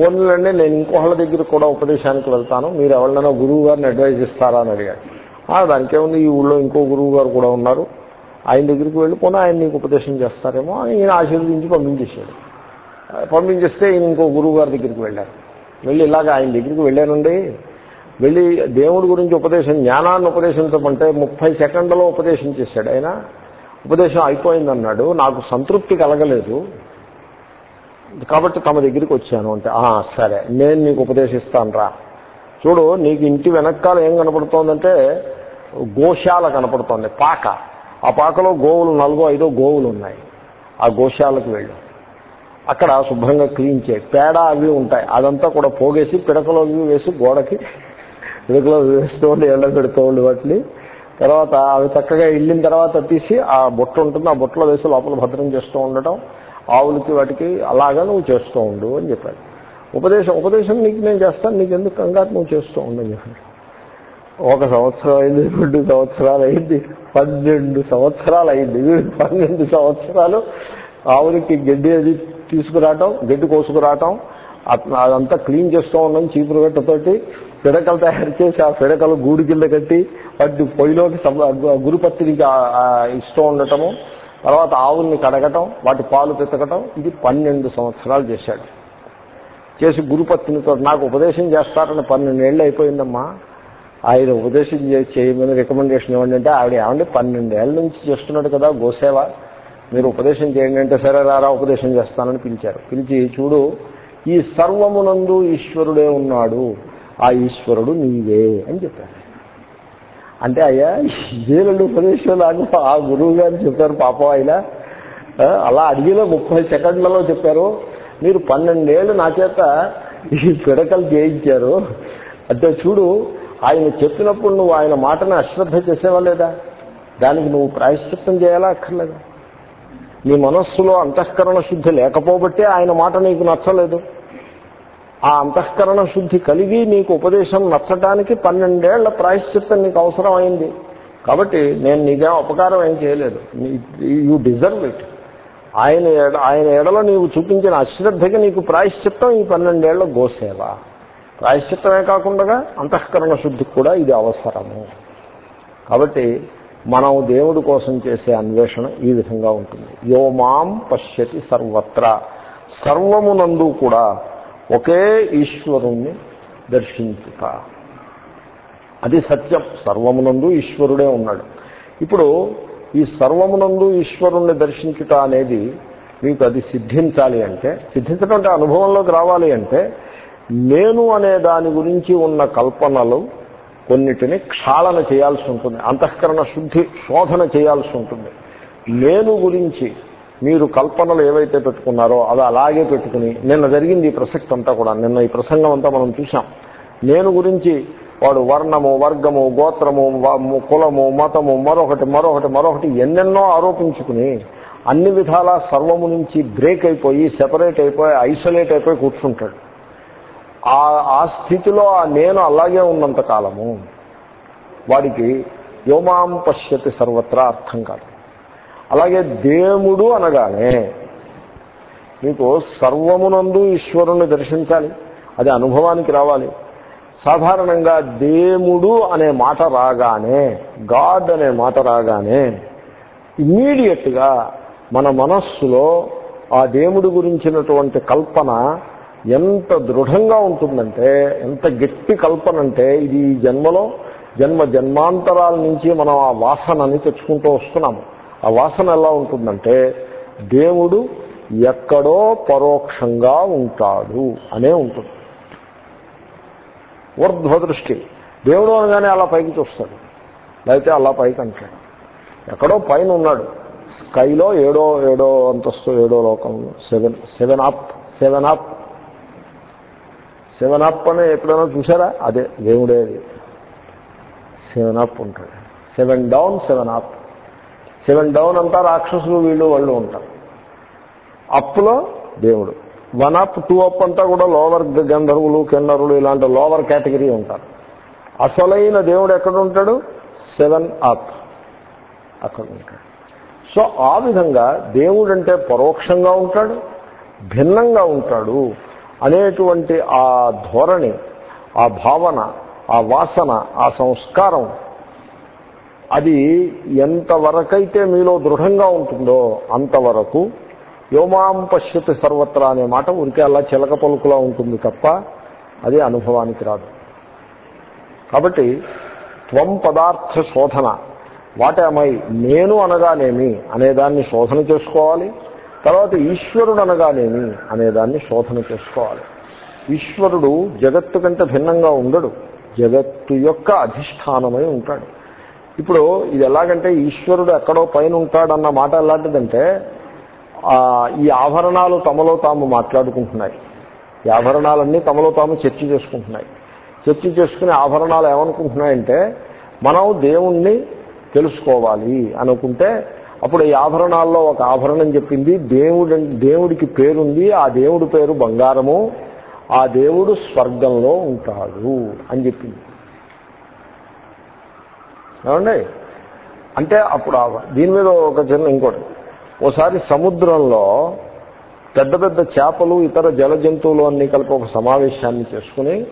పోన్లండి నేను ఇంకోహళ్ళ దగ్గర కూడా ఉపదేశానికి వెళ్తాను. మీరు ఎవరినైనా గురువు గారిని అడ్వైజ్ ఇస్తారా అని అడిగాడు. దానికేముంది? ఈ ఊళ్ళో ఇంకో గురువు గారు కూడా ఉన్నారు. ఆయన దగ్గరికి వెళ్ళి పోనీ ఆయన నీకు ఉపదేశం చేస్తారేమో అని ఈయన ఆశీర్వదించి పంపించేశాడు. పంపించేస్తే ఈయన ఇంకో గురువు గారి దగ్గరికి వెళ్ళారు. వెళ్ళి ఇలాగ ఆయన దగ్గరికి వెళ్ళానండి. వెళ్ళి దేవుడి గురించి ఉపదేశం జ్ఞానాన్ని ఉపదేశించమంటే ముప్పై సెకండ్లలో ఉపదేశం చేశాడు. ఆయన ఉపదేశం అయిపోయిందన్నాడు. నాకు సంతృప్తి కలగలేదు. కాబట్టి తమ దగ్గరికి వచ్చాను అంటే సరే నేను నీకు ఉపదేశిస్తాను రా. చూడు నీకు ఇంటి వెనకాల ఏం కనపడుతోందంటే గోశాల కనపడుతోంది పాక. ఆ పాకలో గోవులు నాలుగో ఐదో గోవులు ఉన్నాయి. ఆ గోశాలకు వెళ్ళు. అక్కడ శుభ్రంగా క్లీన్ చేయి. పేడ అవి ఉంటాయి. అదంతా కూడా పోగేసి పిడకలో అవి వేసి గోడకి పిడకలో వేస్తూ ఉండి ఎండ పెడుతూ ఉండి వాటిని. తర్వాత అవి చక్కగా ఇల్లిన తర్వాత తీసి ఆ బుట్ట ఉంటుంది. ఆ బుట్టలో వేసి లోపల భద్రం చేస్తూ ఉండటం. ఆవులకి వాటికి అలాగా నువ్వు చేస్తూ ఉండు అని చెప్పాడు. ఉపదేశం ఉపదేశం నీకు నేను చేస్తాను. నీకు ఎందుకు కంగారు? నువ్వు చేస్తూ ఉండని చెప్పాడు. ఒక సంవత్సరం అయింది రెండు సంవత్సరాలు అయింది పన్నెండు సంవత్సరాలు అయింది. పన్నెండు సంవత్సరాలు ఆవులకి గడ్డి అది తీసుకురావటం గడ్డి కోసుకురావటం అదంతా క్లీన్ చేస్తూ ఉండడం చీపురు గట్టతోటి పిడకలు తయారు చేసి ఆ పిడకలు గూడు కింద కట్టి వాటి పొయ్యిలోకి గురుపత్తికి ఇస్తూ ఉండటము. తర్వాత ఆవుల్ని కడగటం వాటి పాలు పెతకటం. ఇది పన్నెండు సంవత్సరాలు చేశాడు. చేసి గురుపత్నితో నాకు ఉపదేశం చేస్తారని పన్నెండేళ్ళు అయిపోయిందమ్మా. ఆయన ఉపదేశం చేయమని రికమెండేషన్ ఇవ్వండి అంటే ఆవిడ ఏమండి? పన్నెండేళ్ళ నుంచి చేస్తున్నాడు కదా గోసేవ. మీరు ఉపదేశం చేయండి అంటే సరే రారా ఉపదేశం చేస్తానని పిలిచారు. పిలిచి చూడు ఈ సర్వమునందు ఈశ్వరుడే ఉన్నాడు. ఆ ఈశ్వరుడు నీవే అని చెప్పారు. అంటే అయ్యా ఇదేనండి ఉపదేశం నాకు ఆ గురువు గారు చెప్పారు పాపం ఆయన. అలా అడిగిలో ముప్పై సెకండ్లలో చెప్పారు. మీరు పన్నెండేళ్ళు నా చేత ఈ పిడకలు చేయించారు. అంటే చూడు ఆయన చెప్పినప్పుడు నువ్వు ఆయన మాటని అశ్రద్ధ చేసేవా లేదా? దానికి నువ్వు ప్రాయశ్చిత్తం చేయాలా అక్కర్లేదా? నీ మనస్సులో అంతఃకరణ శుద్ధి లేకపోబట్టే ఆయన మాట నీకు నచ్చలేదు. ఆ అంతఃకరణ శుద్ధి కలిగి నీకు ఉపదేశం నచ్చటానికి పన్నెండేళ్ళ ప్రాయశ్చిత్తం నీకు అవసరం అయింది కాబట్టి నేను నీకేం ఉపకారం ఏం చేయలేదు. You deserve it. ఆయన ఆయన ఎడలో నీవు చూపించిన అశ్రద్ధకి నీకు ప్రాయశ్చిత్తం ఈ పన్నెండేళ్ళ గోసేవ. ప్రాయశ్చిత్తమే కాకుండా అంతఃకరణ శుద్ధికి కూడా ఇది అవసరము. కాబట్టి మనం దేవుడి కోసం చేసే అన్వేషణ ఈ విధంగా ఉంటుంది. యో మాం పశ్యతి సర్వత్ర. సర్వమునందు కూడా ఒకే ఈశ్వరుణ్ణి దర్శించుట. అది సత్యం. సర్వమునందు ఈశ్వరుడే ఉన్నాడు. ఇప్పుడు ఈ సర్వమునందు ఈశ్వరుణ్ణి దర్శించుట అనేది మీకు అది సిద్ధించాలి అంటే సిద్ధించడం అంటే అనుభవంలోకి రావాలి అంటే నేను అనే దాని గురించి ఉన్న కల్పనలు కొన్నిటిని క్షాళన చేయాల్సి ఉంటుంది. అంతఃకరణ శుద్ధి శోధన చేయాల్సి ఉంటుంది. నేను గురించి మీరు కల్పనలు ఏవైతే పెట్టుకున్నారో అవి అలాగే పెట్టుకుని నిన్న జరిగింది ఈ ప్రసక్తి అంతా కూడా. నిన్న ఈ ప్రసంగం అంతా మనం చూసాం నేను గురించి వాడు వర్ణము వర్గము గోత్రము కులము మతము మరొకటి మరొకటి మరొకటి ఎన్నెన్నో ఆరోపించుకుని అన్ని విధాల సర్వము నుంచి బ్రేక్ అయిపోయి సెపరేట్ అయిపోయి ఐసోలేట్ అయిపోయి కూర్చుంటాడు. ఆ ఆ స్థితిలో ఆ నేను అలాగే ఉన్నంత కాలము వాడికి యోమాం పశ్యతి సర్వత్రా అర్థం కాదు. అలాగే దేవుడు అనగానే మీకు సర్వమునందు ఈశ్వరుణ్ణి దర్శించాలి అది అనుభవానికి రావాలి. సాధారణంగా దేవుడు అనే మాట రాగానే గాడ్ అనే మాట రాగానే ఇమ్మీడియట్గా మన మనస్సులో ఆ దేవుడి గురించినటువంటి కల్పన ఎంత దృఢంగా ఉంటుందంటే ఎంత గట్టి కల్పన అంటే ఇది ఈ జన్మలో జన్మ జన్మాంతరాల నుంచి మనం ఆ వాసనని తెచ్చుకుంటూ వస్తున్నాము. ఆ వాసన ఎలా ఉంటుందంటే దేవుడు ఎక్కడో పరోక్షంగా ఉంటాడు అనే ఉంటుంది. ఊర్ధ్వదృష్టి. దేవుడు అనగానే అలా పైకి చూస్తాడు. లేకపోతే అలా పైకి అంటాడు. ఎక్కడో పైన ఉన్నాడు. స్కైలో ఏడో ఏడో అంతస్తు ఏడో లోకంలో seven seven up seven up. Seven up అని ఎప్పుడైనా చూసారా అదే దేవుడే అది. సెవెన్ అప్ ఉంటాడు. Seven down seven up seven down అంతా రాక్షసులు వీళ్ళు వాళ్ళు ఉంటారు. అప్లో దేవుడు. వన్ అప్ టూ అప్ అంతా కూడా లోవర్ గంధర్వులు కిన్నరులు ఇలాంటి లోవర్ కేటగిరీ ఉంటారు. అసలైన దేవుడు ఎక్కడ ఉంటాడు? సెవెన్ అప్ అక్కడ ఉంటాడు. సో ఆ విధంగా దేవుడు అంటే పరోక్షంగా ఉంటాడు భిన్నంగా ఉంటాడు. అనేటువంటి ఆ ధోరణి ఆ భావన ఆ వాసన ఆ సంస్కారం అది ఎంతవరకైతే మీలో దృఢంగా ఉంటుందో అంతవరకు యోమాం పశ్యతి సర్వత్రా అనే మాట ఉనికి అలా చిలక పలుకులా ఉంటుంది తప్ప అది అనుభవానికి రాదు. కాబట్టి త్వం పదార్థ శోధన వాటేమై నేను అనగానేమి అనేదాన్ని శోధన చేసుకోవాలి. తర్వాత ఈశ్వరుడు అనగానేమి అనేదాన్ని శోధన చేసుకోవాలి. ఈశ్వరుడు జగత్తు కంటే భిన్నంగా ఉండడు. జగత్తు యొక్క అధిష్టానమై ఉంటాడు. ఇప్పుడు ఇది ఎలాగంటే ఈశ్వరుడు ఎక్కడో పైన ఉంటాడన్న మాట ఎలాంటిదంటే ఈ ఆభరణాలు తమలో తాము మాట్లాడుకుంటున్నాయి. ఈ ఆభరణాలన్నీ తమలో తాము చర్చ చేసుకుంటున్నాయి. చర్చ చేసుకునే ఆభరణాలు ఏమనుకుంటున్నాయంటే మనం దేవుణ్ణి తెలుసుకోవాలి అనుకుంటే అప్పుడు ఈ ఆభరణాల్లో ఒక ఆభరణం చెప్పింది దేవుడు దేవుడికి పేరుంది ఆ దేవుడి పేరు బంగారము ఆ దేవుడు స్వర్గంలో ఉంటాడు అని చెప్పింది. ఏమండి? అంటే అప్పుడు దీని మీద ఒక చిన్న ఇంకోటి. ఓసారి సముద్రంలో పెద్ద పెద్ద చేపలు ఇతర జల జంతువులు అన్నీ కలిపి ఒక సమావేశాన్ని చేసుకుని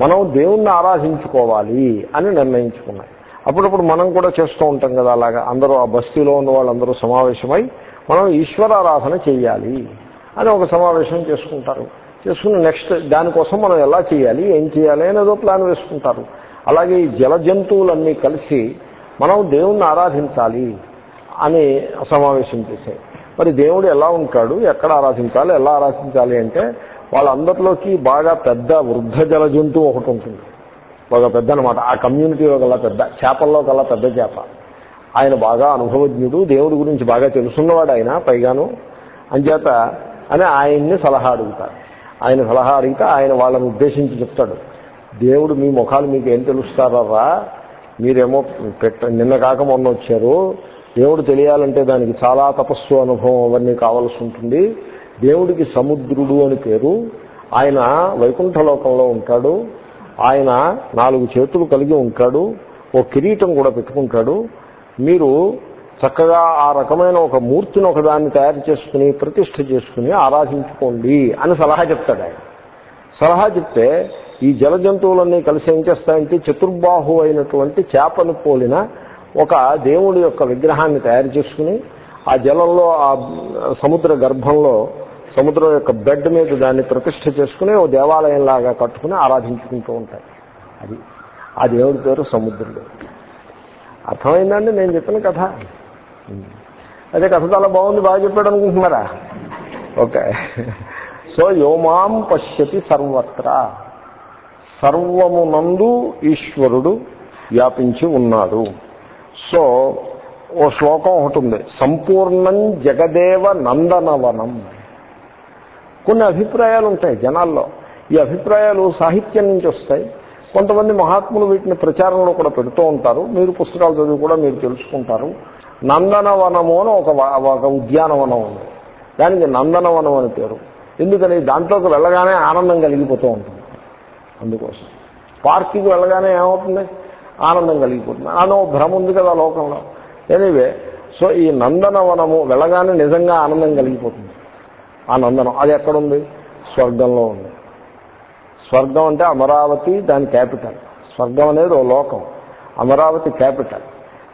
మనం దేవుణ్ణి ఆరాధించుకోవాలి అని నిర్ణయించుకున్నాయి. అప్పుడప్పుడు మనం కూడా చేస్తూ ఉంటాం కదా అలాగా. అందరూ ఆ బస్తీలో ఉన్న వాళ్ళందరూ సమావేశమై మనం ఈశ్వరారాధన చేయాలి అని ఒక సమావేశం చేసుకుంటారు. చేసుకుని నెక్స్ట్ దానికోసం మనం ఎలా చేయాలి ఏం చేయాలి అనేదో ప్లాన్ వేసుకుంటారు. అలాగే ఈ జల జంతువులన్నీ కలిసి మనం దేవుణ్ణి ఆరాధించాలి అని సమావేశం చేశాయి మరి దేవుడు ఎలా ఉంటాడు ఎక్కడ ఆరాధించాలి ఎలా ఆరాధించాలి అంటే వాళ్ళందరిలోకి బాగా పెద్ద వృద్ధ జల జంతువు ఒకటి ఉంటుంది. బాగా పెద్ద అనమాట ఆ కమ్యూనిటీలో గల పెద్ద చేపల్లో గల పెద్ద చేప. ఆయన బాగా అనుభవజ్ఞుడు దేవుడి గురించి బాగా తెలుసున్నవాడు ఆయన పైగాను. అంచేత అని ఆయన్ని సలహా అడుగుతారు. ఆయన సలహా అడిగితే ఆయన వాళ్ళని ఉద్దేశించి చెప్తాడు. దేవుడు మీ ముఖాలు మీకు ఏం తెలుస్తారా మీరేమో పెట్ట నిన్న కాక మొన్న వచ్చారు. దేవుడు తెలియాలంటే దానికి చాలా తపస్సు అనుభవం అవన్నీ కావాల్సి ఉంటుంది. దేవుడికి సముద్రుడు అని పేరు. ఆయన వైకుంఠలోకంలో ఉంటాడు. ఆయన నాలుగు చేతులు కలిగి ఉంటాడు ఓ కిరీటం కూడా పెట్టుకుంటాడు. మీరు చక్కగా ఆ రకమైన ఒక మూర్తిని ఒకదాన్ని తయారు చేసుకుని ప్రతిష్ఠ చేసుకుని ఆరాధించుకోండి అని సలహా చెప్తాడు ఆయన. సలహా చెప్తే ఈ జల జంతువులన్నీ కలిసి ఏం చేస్తాయంటే చతుర్బాహు అయినటువంటి చేపను పోలిన ఒక దేవుడి యొక్క విగ్రహాన్ని తయారు చేసుకుని ఆ జలంలో ఆ సముద్ర గర్భంలో సముద్రం యొక్క బెడ్ మీద దాన్ని ప్రతిష్ఠ చేసుకుని ఓ దేవాలయంలాగా కట్టుకుని ఆరాధించుకుంటూ ఉంటాయి. అది ఆ దేవుడి పేరు సముద్రుడు. అర్థమైందండి నేను చెప్పిన కథ? అదే కథ చాలా బాగుంది బాగా చెప్పాడు అనుకుంటున్నారా? ఓకే. సో యోమాం పశ్యతి సర్వత్రా. సర్వమునందు ఈశ్వరుడు వ్యాపించి ఉన్నాడు. సో ఓ శ్లోకం ఒకటి ఉంది సంపూర్ణం జగదేవ నందనవనం. కొన్ని అభిప్రాయాలు ఉంటాయి జనాల్లో. ఈ అభిప్రాయాలు సాహిత్యం నుంచి వస్తాయి. కొంతమంది మహాత్ములు వీటిని ప్రచారంలో కూడా పెడుతూ ఉంటారు. మీరు పుస్తకాలు చదివి కూడా మీరు తెలుసుకుంటారు. నందనవనము అని ఒక ఒక ఉద్యానవనం ఉంది. దానికి నందనవనం అని పేరు. ఎందుకని దాంట్లోకి వెళ్ళగానే ఆనందం కలిగిపోతూ ఉంటుంది. అందుకోసం. పార్క్కి వెళ్ళగానే ఏమవుతుంది? ఆనందం కలిగిపోతుంది. అనో భ్రమ ఉంది కదా లోకంలో. ఎనీవే సో ఈ నందనవనము వెళ్ళగానే నిజంగా ఆనందం కలిగిపోతుంది. ఆ నందనం. అది ఎక్కడుంది? స్వర్గంలో ఉంది. స్వర్గం అంటే అమరావతి దాని క్యాపిటల్. స్వర్గం అనేది ఓ లోకం. అమరావతి క్యాపిటల్.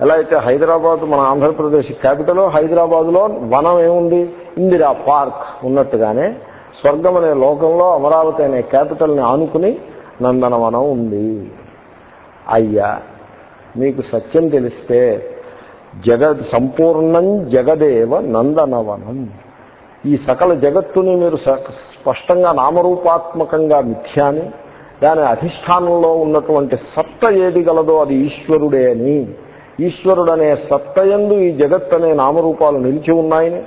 ఎలా అయితే హైదరాబాద్ మన ఆంధ్రప్రదేశ్ క్యాపిటల్ హైదరాబాద్లో వనం ఏముంది? ఇందిరా పార్క్ ఉన్నట్టుగానే స్వర్గం అనే లోకంలో అమరావతి అనే క్యాపిటల్ని ఆనుకుని నందనవనం ఉంది. అయ్యా మీకు సత్యం తెలిస్తే జగ సంపూర్ణం జగదేవ నందనవనం. ఈ సకల జగత్తుని మీరు స- స్పష్టంగా నామరూపాత్మకంగా మిథ్యాని దాని అధిష్టానంలో ఉన్నటువంటి సత్త ఏది గలదో అది ఈశ్వరుడే అని. ఈశ్వరుడనే సత్తయందు ఈ జగత్ అనే నామరూపాలు నిలిచి ఉన్నాయని.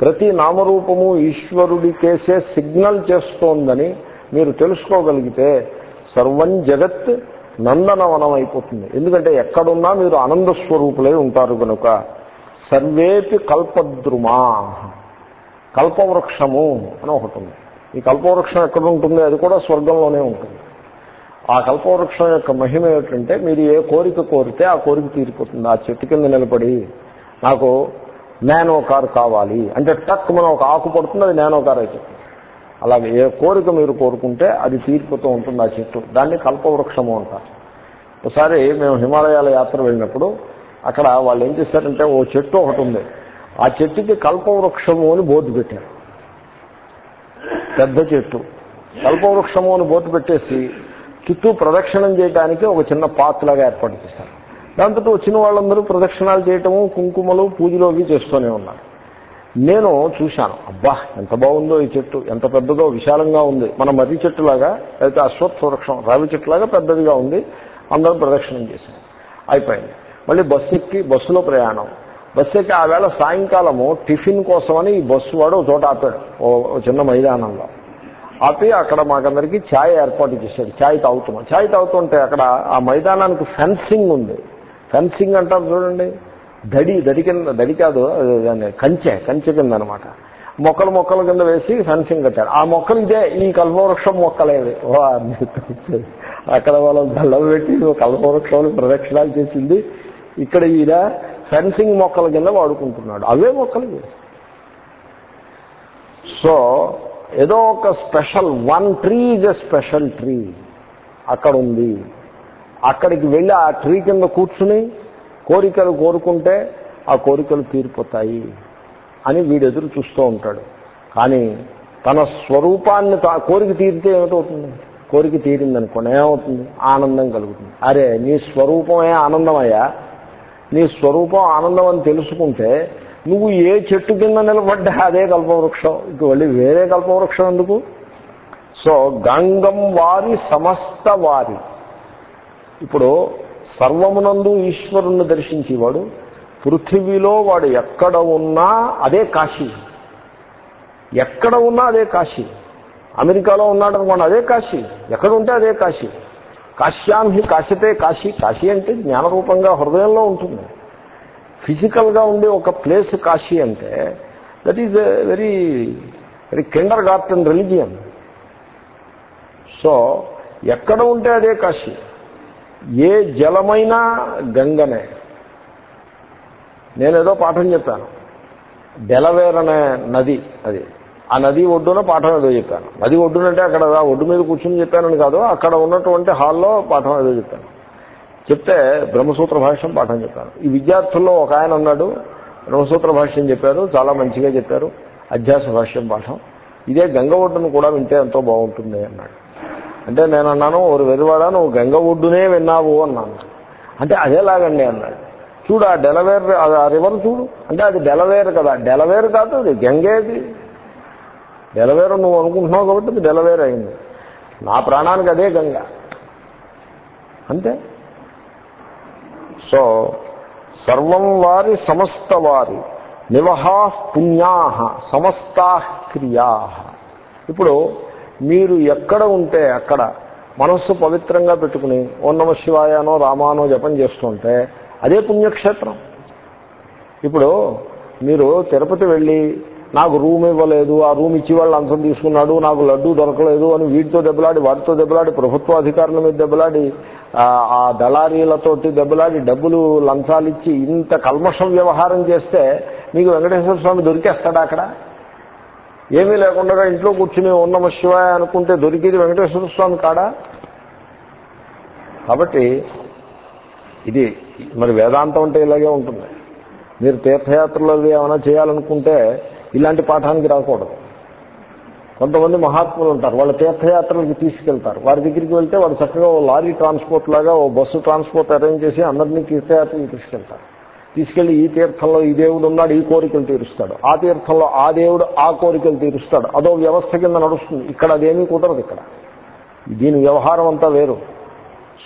ప్రతి నామరూపము ఈశ్వరుడికేసే సిగ్నల్ చేస్తోందని మీరు తెలుసుకోగలిగితే సర్వం జగత్ నందనవనం అయిపోతుంది ఎందుకంటే ఎక్కడున్నా మీరు ఆనంద స్వరూపులై ఉంటారు కనుక సర్వేపి కల్పద్రుమా. కల్పవృక్షము అని ఒకటి ఉంది. ఈ కల్పవృక్షం ఎక్కడ ఉంటుంది? అది కూడా స్వర్గంలోనే ఉంటుంది. ఆ కల్పవృక్షం యొక్క మహిమ ఏమిటంటే మీరు ఏ కోరిక కోరితే ఆ కోరిక తీరిపోతుంది. ఆ చెట్టు కింద నిలబడి నాకు నానో కారు కావాలి అంటే టక్ మనం ఒక ఆకు పడుతుంది అది నానో కారు అయిపోతుంది అలాగే ఏ కోరిక మీరు కోరుకుంటే అది తీరిపోతూ ఉంటుంది ఆ చెట్టు. దాన్ని కల్పవృక్షము అంటారు. ఒకసారి మేము హిమాలయాల యాత్ర వెళ్ళినప్పుడు అక్కడ వాళ్ళు ఏం చేశారంటే ఓ చెట్టు ఒకటి ఉంది. ఆ చెట్టుకి కల్పవృక్షము అని బోర్డు పెట్టారు. పెద్ద చెట్టు. కల్పవృక్షము అని బోర్డు పెట్టేసి చుట్టూ ప్రదక్షిణం చేయడానికి ఒక చిన్న పాత్ లాగా ఏర్పాటు చేశారు. దాంతో వచ్చిన వాళ్ళందరూ ప్రదక్షిణాలు చేయటము కుంకుమలు పూజలు అవి చేస్తూనే ఉన్నారు. నేను చూశాను అబ్బా ఎంత బాగుందో ఈ చెట్టు ఎంత పెద్దదో విశాలంగా ఉంది. మన మర్రి చెట్టులాగా అయితే అశ్వత్థ వృక్షం రావి చెట్టులాగా పెద్దదిగా ఉంది. అందరం ప్రదక్షిణం చేశారు. అయిపోయింది. మళ్ళీ బస్సు ఎక్కి బస్సులో ప్రయాణం. బస్సు ఎక్కి ఆ వేళ సాయంకాలము టిఫిన్ కోసమని ఈ బస్సు వాడు ఒక చోట ఆపాడు ఓ చిన్న మైదానంలో. ఆపి అక్కడ మాకందరికీ ఛాయ్ ఏర్పాటు చేశాడు. ఛాయ్ తాగుతున్నాం ఛాయ్ తాగుతుంటే అక్కడ ఆ మైదానానికి ఫెన్సింగ్ ఉంది. ఫెన్సింగ్ అంటారు చూడండి. దడి దడి కింద దడి కాదు దాన్ని కంచె కంచె కింద అనమాట మొక్కలు మొక్కల కింద వేసి ఫెన్సింగ్ కట్టారు. ఆ మొక్కలు ఇదే ఈ కల్పవృక్షం మొక్కలేవి ఓ అక్కడ వాళ్ళు దళ్ళం పెట్టి ఓ ప్రదక్షిణాలు చేసింది. ఇక్కడ ఈయన ఫెన్సింగ్ మొక్కల కింద వాడుకుంటున్నాడు. అవే మొక్కలు సో ఏదో ఒక special one tree is a special tree. అక్కడ ఉంది. అక్కడికి వెళ్ళి ఆ ట్రీ కింద కూర్చుని కోరికలు కోరుకుంటే ఆ కోరికలు తీరిపోతాయి అని వీడు ఎదురు చూస్తూ ఉంటాడు. కానీ తన స్వరూపాన్ని కోరిక తీరితే ఏమిటవుతుంది కోరిక తీరిందనుకోండి ఏమవుతుంది? ఆనందం కలుగుతుంది. అరే నీ స్వరూపమే ఆనందమయ్యా. నీ స్వరూపం ఆనందం అని తెలుసుకుంటే నువ్వు ఏ చెట్టు కింద నిలబడ్డా అదే కల్పవృక్షం. ఇంక వెళ్ళి వేరే కల్పవృక్షం ఎందుకు? సో గంగం వారి సమస్త వారి. ఇప్పుడు సర్వమునందు ఈశ్వరుణ్ణి దర్శించేవాడు పృథివీలో వాడు ఎక్కడ ఉన్నా అదే కాశీ. ఎక్కడ ఉన్నా అదే కాశీ. అమెరికాలో ఉన్నాడనుకోండి అదే కాశీ. ఎక్కడ ఉంటే అదే కాశీ. కాశ్యాం హి కాశీ కాశీ అంటే జ్ఞానరూపంగా హృదయంలో ఉంటుంది. ఫిజికల్గా ఉండే ఒక ప్లేస్ కాశీ అంటే that is very very kindergarten religion so ఎక్కడ ఉంటే అదే కాశీ. ఏ జలమైనా గంగనే. నేనేదో పాఠం చెప్పాను. డెలవేర్ అనే నది అది. ఆ నది ఒడ్డున పాఠం ఏదో చెప్పాను. నది ఒడ్డునంటే అక్కడ ఆ ఒడ్డు మీద కూర్చుని చెప్పానని కాదు అక్కడ ఉన్నటువంటి హాల్లో పాఠం ఏదో చెప్పాను. చెప్తే బ్రహ్మసూత్ర భాష్యం పాఠం చెప్పాను. ఈ విద్యార్థుల్లో ఒక ఆయన ఉన్నాడు బ్రహ్మసూత్ర భాష్యం చెప్పారు చాలా మంచిగా చెప్పారు అధ్యాస భాష్యం పాఠం. ఇదే గంగ ఒడ్డును కూడా వింటే ఎంతో బాగుంటుంది అన్నాడు. అంటే నేను అన్నాను ఒక వెరివాడా నువ్వు గంగ ఒడ్డునే విన్నావు అన్నాను. అంటే అదేలాగండి అన్నాడు. చూడు ఆ డెలవేర్ ఆ రివర్ చూడు. అంటే అది డెలవేర్ కదా డెలవేర్ కాదు అది గంగేది. డెలవేరు నువ్వు అనుకుంటున్నావు కాబట్టి అది డెలవేర్ అయింది. నా ప్రాణానికి అదే గంగ. అంతే? సో సర్వం వారి సమస్త వారి నివహా పుణ్యా సమస్తా క్రియా. ఇప్పుడు మీరు ఎక్కడ ఉంటే అక్కడ మనస్సు పవిత్రంగా పెట్టుకుని ఓ నమ శివాయనో రామానో జపం చేస్తుంటే అదే పుణ్యక్షేత్రం. ఇప్పుడు మీరు తిరుపతి వెళ్ళి నాకు రూమ్ ఇవ్వలేదు ఆ రూమ్ ఇచ్చి వాళ్ళు అంశం తీసుకున్నాడు నాకు లడ్డు దొరకలేదు అని వీటితో దెబ్బలాడి వాటితో దెబ్బలాడి ప్రభుత్వ అధికారుల మీద దెబ్బలాడి ఆ దళారీలతోటి దెబ్బలాడి డబ్బులు లంచాలు ఇచ్చి ఇంత కల్మషం వ్యవహారం చేస్తే మీకు వెంకటేశ్వర స్వామి దొరికేస్తాడా అక్కడ? ఏమీ లేకుండా ఇంట్లో కూర్చుని ఉన్నమ శివాయ అనుకుంటే దొరికేది వెంకటేశ్వర స్వామి కాడా? కాబట్టి ఇది మరి వేదాంతం అంటే ఇలాగే ఉంటుంది. మీరు తీర్థయాత్రలు ఏమైనా చేయాలనుకుంటే ఇలాంటి పాఠానికి రాకూడదు. కొంతమంది మహాత్ములు ఉంటారు వాళ్ళు తీర్థయాత్రలకు తీసుకెళ్తారు. వారి దగ్గరికి వెళ్తే వాడు చక్కగా ఓ లారీ ట్రాన్స్పోర్ట్ లాగా ఓ బస్సు ట్రాన్స్పోర్ట్ అరేంజ్ చేసి అందరినీ తీర్థయాత్రలకు తీసుకెళ్తారు. తీసుకెళ్ళి ఈ తీర్థంలో ఈ దేవుడు ఉన్నాడు ఈ కోరికలు తీరుస్తాడు. ఆ తీర్థంలో ఆ దేవుడు ఆ కోరికలు తీరుస్తాడు. అదో వ్యవస్థ కింద నడుస్తుంది. ఇక్కడ అదేమీ కుదరదు ఇక్కడ. దీని వ్యవహారం అంతా వేరు.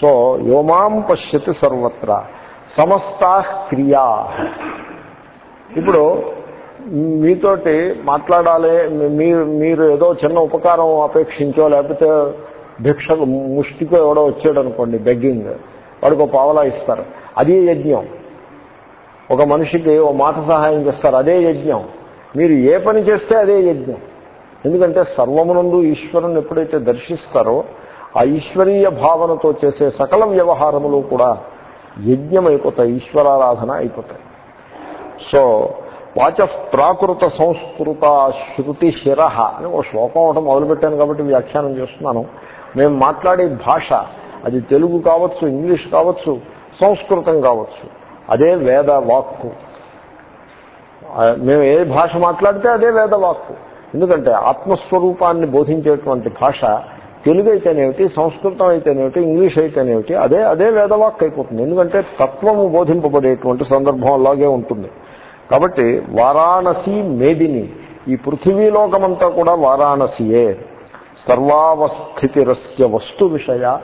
సో యోమాం పశ్యతి సర్వత్ర సమస్తా క్రియా. ఇప్పుడు మీతోటి మాట్లాడాలి మీరు మీరు ఏదో చిన్న ఉపకారం అపేక్షించో లేకపోతే భిక్ష ముష్టికో ఎవడో వచ్చాడు అనుకోండి బెగ్గింగ్. వాడికి ఒక పావలా ఇస్తారు. అదే యజ్ఞం. ఒక మనిషికి ఓ మాట సహాయం చేస్తారు అదే యజ్ఞం. మీరు ఏ పని చేస్తే అదే యజ్ఞం. ఎందుకంటే సర్వమునందు ఈశ్వరుని ఎప్పుడైతే దర్శిస్తారో ఆ ఈశ్వరీయ భావనతో చేసే సకల వ్యవహారములు కూడా యజ్ఞం అయిపోతాయి ఈశ్వరారాధన అయిపోతాయి. సో వాచ ప్రాకృత సంస్కృత శృతి శిర అని ఒక శ్లోకం ఒకటి మొదలుపెట్టాను కాబట్టి వ్యాఖ్యానం చేస్తున్నాను. మేము మాట్లాడే భాష అది తెలుగు కావచ్చు ఇంగ్లీష్ కావచ్చు సంస్కృతం కావచ్చు అదే వేద వాక్కు. మేము ఏ భాష మాట్లాడితే అదే వేద వాక్కు. ఎందుకంటే ఆత్మస్వరూపాన్ని బోధించేటువంటి భాష తెలుగు అయితేనేమిటి సంస్కృతం అయితేనేమిటి ఇంగ్లీష్ అయితేనేమిటి అదే అదే వేదవాక్ అయిపోతుంది. ఎందుకంటే తత్వము బోధింపబడేటువంటి సందర్భం అలాగే ఉంటుంది. కాబట్టి వారాణసి మేదిని ఈ పృథివీలోకమంతా కూడా వారాణసియే. సర్వావస్థితిరస్య వస్తు విషయ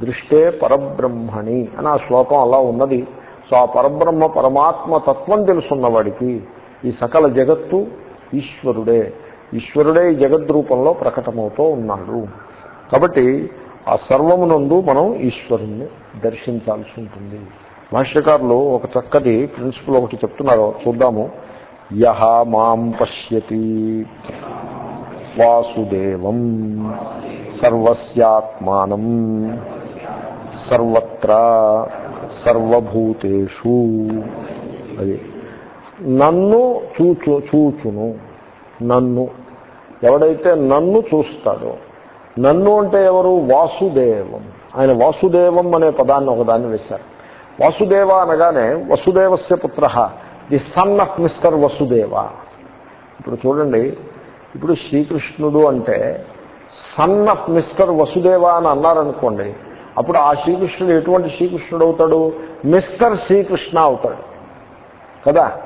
దృష్టే పరబ్రహ్మణి అని ఆ శ్లోకం అలా ఉన్నది. సో ఆ పరబ్రహ్మ పరమాత్మ తత్వం తెలుసున్నవాడికి ఈ సకల జగత్తు ఈశ్వరుడే. ఈశ్వరుడే ఈ జగద్రూపంలో ప్రకటమవుతూ ఉన్నాడు. కాబట్టి ఆ సర్వమునందు మనం ఈశ్వరుణ్ణి దర్శించాల్సి ఉంటుంది. భాష్యకారులు ఒక చక్కటి ప్రిన్సిపల్ ఒకటి చెప్తున్నారు చూద్దాము. యహ మాం పశ్యతి. వాసుదేవం సర్వస్యాత్మానం. సర్వత్ర సర్వభూతేషు. అది. నన్ను చూచు చూచును. నన్ను. ఎవడైతే నన్ను చూస్తాడో నన్ను అంటే ఎవరు? వాసుదేవం. ఆయన వాసుదేవం అనే పదాన్ని ఒకదాన్ని వేశారు. వాసుదేవ అనగానే వసుదేవస్య పుత్ర. The son of mister Vasudeva. ఇప్పుడు చూడండి ఇప్పుడు శ్రీకృష్ణుడు అంటే సన్ ఆఫ్ మిస్టర్ వసుదేవ అని అన్నారనుకోండి అప్పుడు ఆ శ్రీకృష్ణుడు ఎటువంటి శ్రీకృష్ణుడు అవుతాడు మిస్టర్ శ్రీకృష్ణ అవుతాడు. కదా?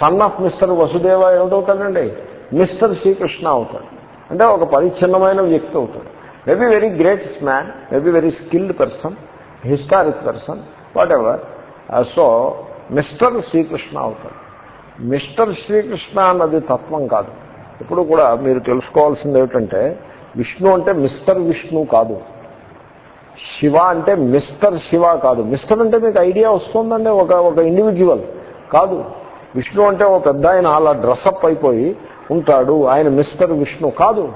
సన్ ఆఫ్ మిస్టర్ వసుదేవ ఏమిటవుతాడండి? మిస్టర్ శ్రీకృష్ణ అవుతాడు. అంటే ఒక పరిచ్ఛిన్నమైన వ్యక్తి అవుతాడు. Maybe very great man maybe very skilled person historic person whatever so uh, mister Srikrishna అవుతాడు. మిస్టర్ శ్రీకృష్ణ అన్నది తత్వం కాదు. ఇప్పుడు కూడా మీరు తెలుసుకోవాల్సింది ఏమిటంటే విష్ణు అంటే మిస్టర్ విష్ణు కాదు. శివ అంటే మిస్టర్ శివ కాదు. మిస్టర్ అంటే మీకు ఐడియా వస్తుందండి ఒక ఒక ఇండివిజువల్ కాదు. విష్ణు అంటే ఒక పెద్ద ఆయన అలా డ్రెస్అప్ అయిపోయి ఉంటాడు. ఆయన మిస్టర్ విష్ణు కాదు.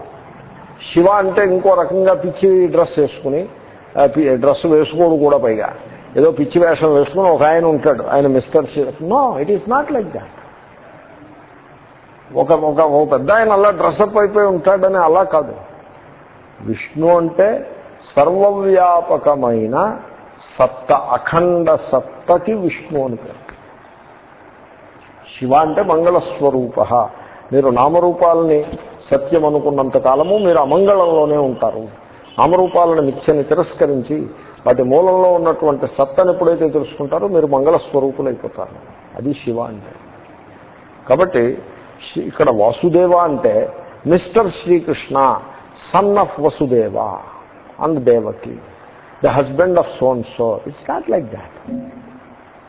శివ అంటే ఇంకో రకంగా పిచ్చి డ్రెస్ వేసుకుని డ్రెస్ వేసుకోడు కూడా పైగా. ఏదో పిచ్చి వేషం వేసుకుని ఒక ఆయన ఉంటాడు ఆయన mister no it is not like that ఒక ఒక ఒక పెద్ద ఆయన అలా డ్రెస్అప్ అయిపోయి ఉంటాడని అలా కాదు. విష్ణు అంటే సర్వవ్యాపకమైన సత్త అఖండ సత్తకి విష్ణు అని పేరు. శివ అంటే మంగళస్వరూప. మీరు నామరూపాలని సత్యం అనుకున్నంత కాలము మీరు అమంగళంలోనే ఉంటారు. నామరూపాలను మిథ్యని తిరస్కరించి వాటి మూలంలో ఉన్నటువంటి సత్తను ఎప్పుడైతే తెలుసుకుంటారో మీరు మంగళస్వరూపులైపోతారు అది శివ అంటే. కాబట్టి ఇక్కడ వాసుదేవ అంటే mister Srikrishna son of Vasudeva and Devaki. The husband of son so it's not like that.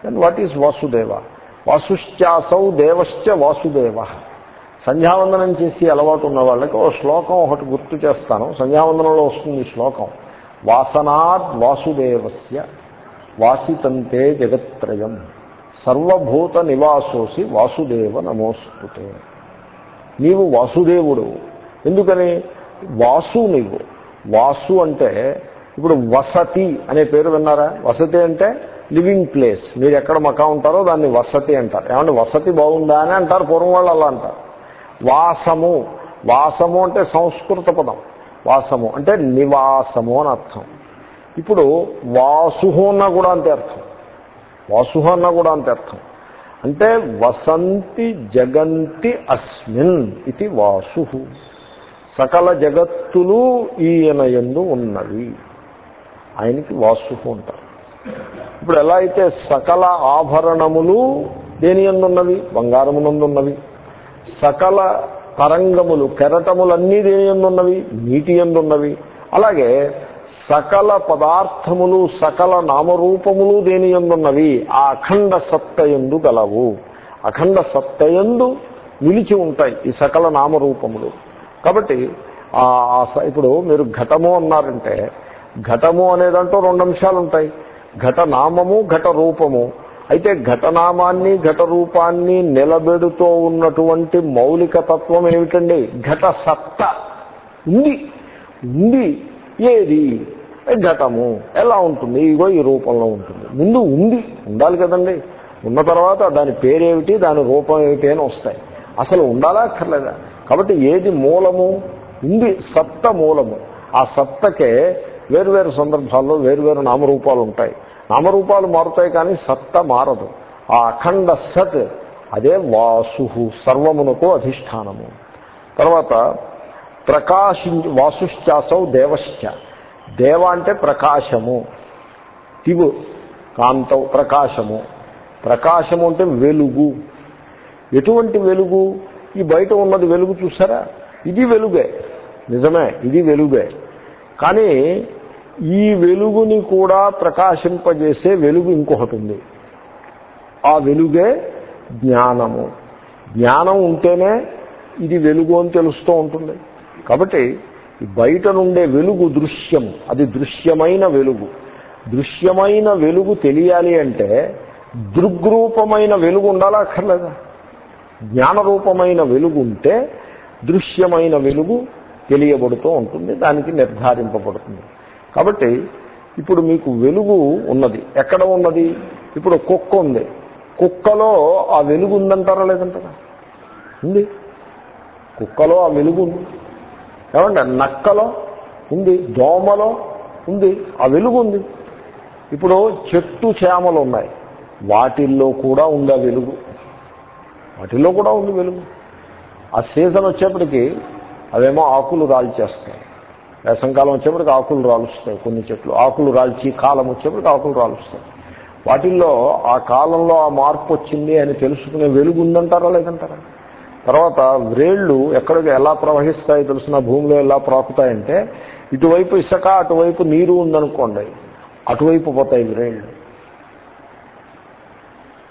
Then what is Vasudeva? వాసుశ్చాసౌ దేవశ్చ వాసుదేవ. సంధ్యావందనం చేసి అలవాటు ఉన్న వాళ్ళకి ఓ శ్లోకం ఒకటి గుర్తు చేస్తాను. సంధ్యావందనంలో వస్తుంది శ్లోకం. వాసనాద్ వాసుదేవస్య వాసితంతే జగత్రయం సర్వభూత నివాసోసి వాసుదేవ నమోస్తుతే. నీవు వాసుదేవుడు. ఎందుకని? వాసు నీవు. వాసు అంటే ఇప్పుడు వసతి అనే పేరు విన్నారా? వసతి అంటే లివింగ్ ప్లేస్. మీరు ఎక్కడ మకా ఉంటారో దాన్ని వసతి అంటారు. ఏమంటే వసతి బాగుందా అని అంటారు. పూర్వం వాళ్ళు అలా అంటారు. వాసము. వాసము అంటే సంస్కృత పదం. వాసము అంటే నివాసము అని అర్థం. ఇప్పుడు వాసుహు అన్నా కూడా అంతే అర్థం. వాసుహు అన్నా కూడా అంతే అర్థం. అంటే వసంతి జగంతి అస్మిన్ ఇది వాసు. సకల జగత్తులు ఈయన ఎందు ఉన్నవి. ఆయనకి వాసు అంటారు. ఇప్పుడు ఎలా అయితే సకల ఆభరణములు దేని ఎందున్నవి బంగారమునందున్నవి సకల తరంగములు కెరటములన్నీ దేని ఎందున్నవి? నీటి ఎందున్నవి? అలాగే సకల పదార్థములు సకల నామరూపములు దేని ఎందున్నవి? ఆ అఖండ సత్తయందు గలవు. అఖండ సత్తయందు నిలిచి ఉంటాయి ఈ సకల నామరూపములు. కాబట్టి ఇప్పుడు మీరు ఘటము అన్నారంటే ఘటము అనేదంటూ రెండు అంశాలు ఉంటాయి ఘట నామము ఘట రూపము. అయితే ఘటనామాన్ని ఘట రూపాన్ని నిలబెడుతూ ఉన్నటువంటి మౌలిక తత్వం ఏమిటండి? ఘట సత్త. ఉంది. ఉంది ఏది? ఘటము. ఎలా ఉంటుంది? ఇగో ఈ రూపంలో ఉంటుంది. ముందు ఉంది. ఉండాలి కదండి. ఉన్న తర్వాత దాని పేరేమిటి? దాని రూపం ఏమిటి అని వస్తాయి. అసలు ఉండాలా అక్కర్లేదా? కాబట్టి ఏది మూలము? ఉంది. సత్త మూలము. ఆ సత్తకే వేరువేరు సందర్భాల్లో వేరువేరు నామరూపాలు ఉంటాయి. నామరూపాలు మారుతాయి కానీ సత్త మారదు. ఆ అఖండ సత్ అదే వాసు సర్వమునకు అధిష్టానము. తర్వాత ప్రకాశి వాసుశ్చాసౌ దేవశ్చ. దేవ అంటే ప్రకాశము. తివు కాంతౌ ప్రకాశము. ప్రకాశము అంటే వెలుగు. ఎటువంటి వెలుగు? ఈ బయట ఉన్నది వెలుగు చూసారా? ఇది వెలుగే. నిజమే ఇది వెలుగే. కానీ ఈ వెలుగుని కూడా ప్రకాశింపజేసే వెలుగు ఇంకొకటి ఉంది. ఆ వెలుగే జ్ఞానము. జ్ఞానం ఉంటేనే ఇది వెలుగు అని తెలుస్తూ ఉంటుంది. కాబట్టి బయట నుండే వెలుగు దృశ్యం అది దృశ్యమైన వెలుగు. దృశ్యమైన వెలుగు తెలియాలి అంటే దృగ్రూపమైన వెలుగు ఉండాలా అక్కర్లేదా జ్ఞానరూపమైన వెలుగు ఉంటే దృశ్యమైన వెలుగు తెలియబడుతూ ఉంటుంది దానికి నిర్ధారింపబడుతుంది. కాబట్టి ఇప్పుడు మీకు వెలుగు ఉన్నది. ఎక్కడ ఉన్నది? ఇప్పుడు కుక్క ఉంది. కుక్కలో ఆ వెలుగు ఉందంటారా లేదంటారా? ఉంది. కుక్కలో ఆ వెలుగు ఉంది. ఏమంటే నక్కలో ఉంది. దోమలో ఉంది. ఆ వెలుగు ఉంది. ఇప్పుడు చెట్టు చేమలు ఉన్నాయి. వాటిల్లో కూడా ఉంది ఆ వెలుగు. వాటిల్లో కూడా ఉంది వెలుగు. ఆ సీజన్ వచ్చేప్పటికి అవేమో ఆకులు రాల్చేస్తాయి. వేసంకాలం వచ్చేప్పటికి ఆకులు రాలుస్తాయి కొన్ని చెట్లు. ఆకులు రాల్చి కాలం వచ్చేప్పటికి ఆకులు రాలుస్తాయి. వాటిల్లో ఆ కాలంలో ఆ మార్పు వచ్చింది అని తెలుసుకునే వెలుగు ఉందంటారా లేదంటారా? తర్వాత వ్రేళ్ళు ఎక్కడికి ఎలా ప్రవహిస్తాయో తెలిసిన భూమిలో ఎలా ప్రాకుతాయంటే ఇటువైపు ఇసుక అటువైపు నీరు ఉందనుకోండి అటువైపు పోతాయి వ్రేళ్ళు.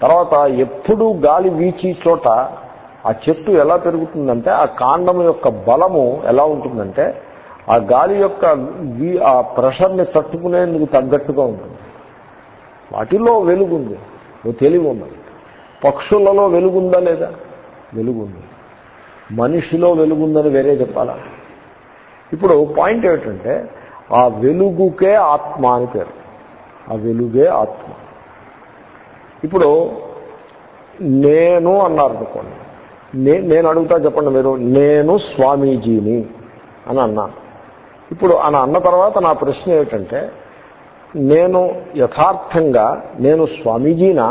తర్వాత ఎప్పుడు గాలి వీచి చోట ఆ చెట్టు ఎలా పెరుగుతుందంటే ఆ కాండం యొక్క బలము ఎలా ఉంటుందంటే ఆ గాలి యొక్క ఆ ప్రెషర్ని తట్టుకునేందుకు తగ్గట్టుగా ఉంటుంది. వాటిలో వెలుగుంది. తెలివి ఉన్నది. పక్షులలో వెలుగుందా లేదా? వెలుగుంది. మనిషిలో వెలుగుందని వేరే చెప్పాలా? ఇప్పుడు పాయింట్ ఏమిటంటే ఆ వెలుగుకే ఆత్మ అని పేరు. ఆ వెలుగే ఆత్మ. ఇప్పుడు నేను అన్నారు అనుకోండి. నే నేను అడుగుతా చెప్పండి మీరు. నేను స్వామీజీని అని అన్నాను. ఇప్పుడు అని అన్న తర్వాత నా ప్రశ్న ఏమిటంటే నేను యథార్థంగా నేను స్వామీజీనా?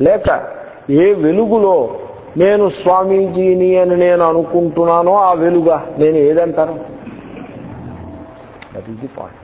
లేక ఏ వెలుగులో నేను స్వామీజీని అని నేను అనుకుంటున్నానో ఆ వెలుగా నేను ఏదంటాను? That is the point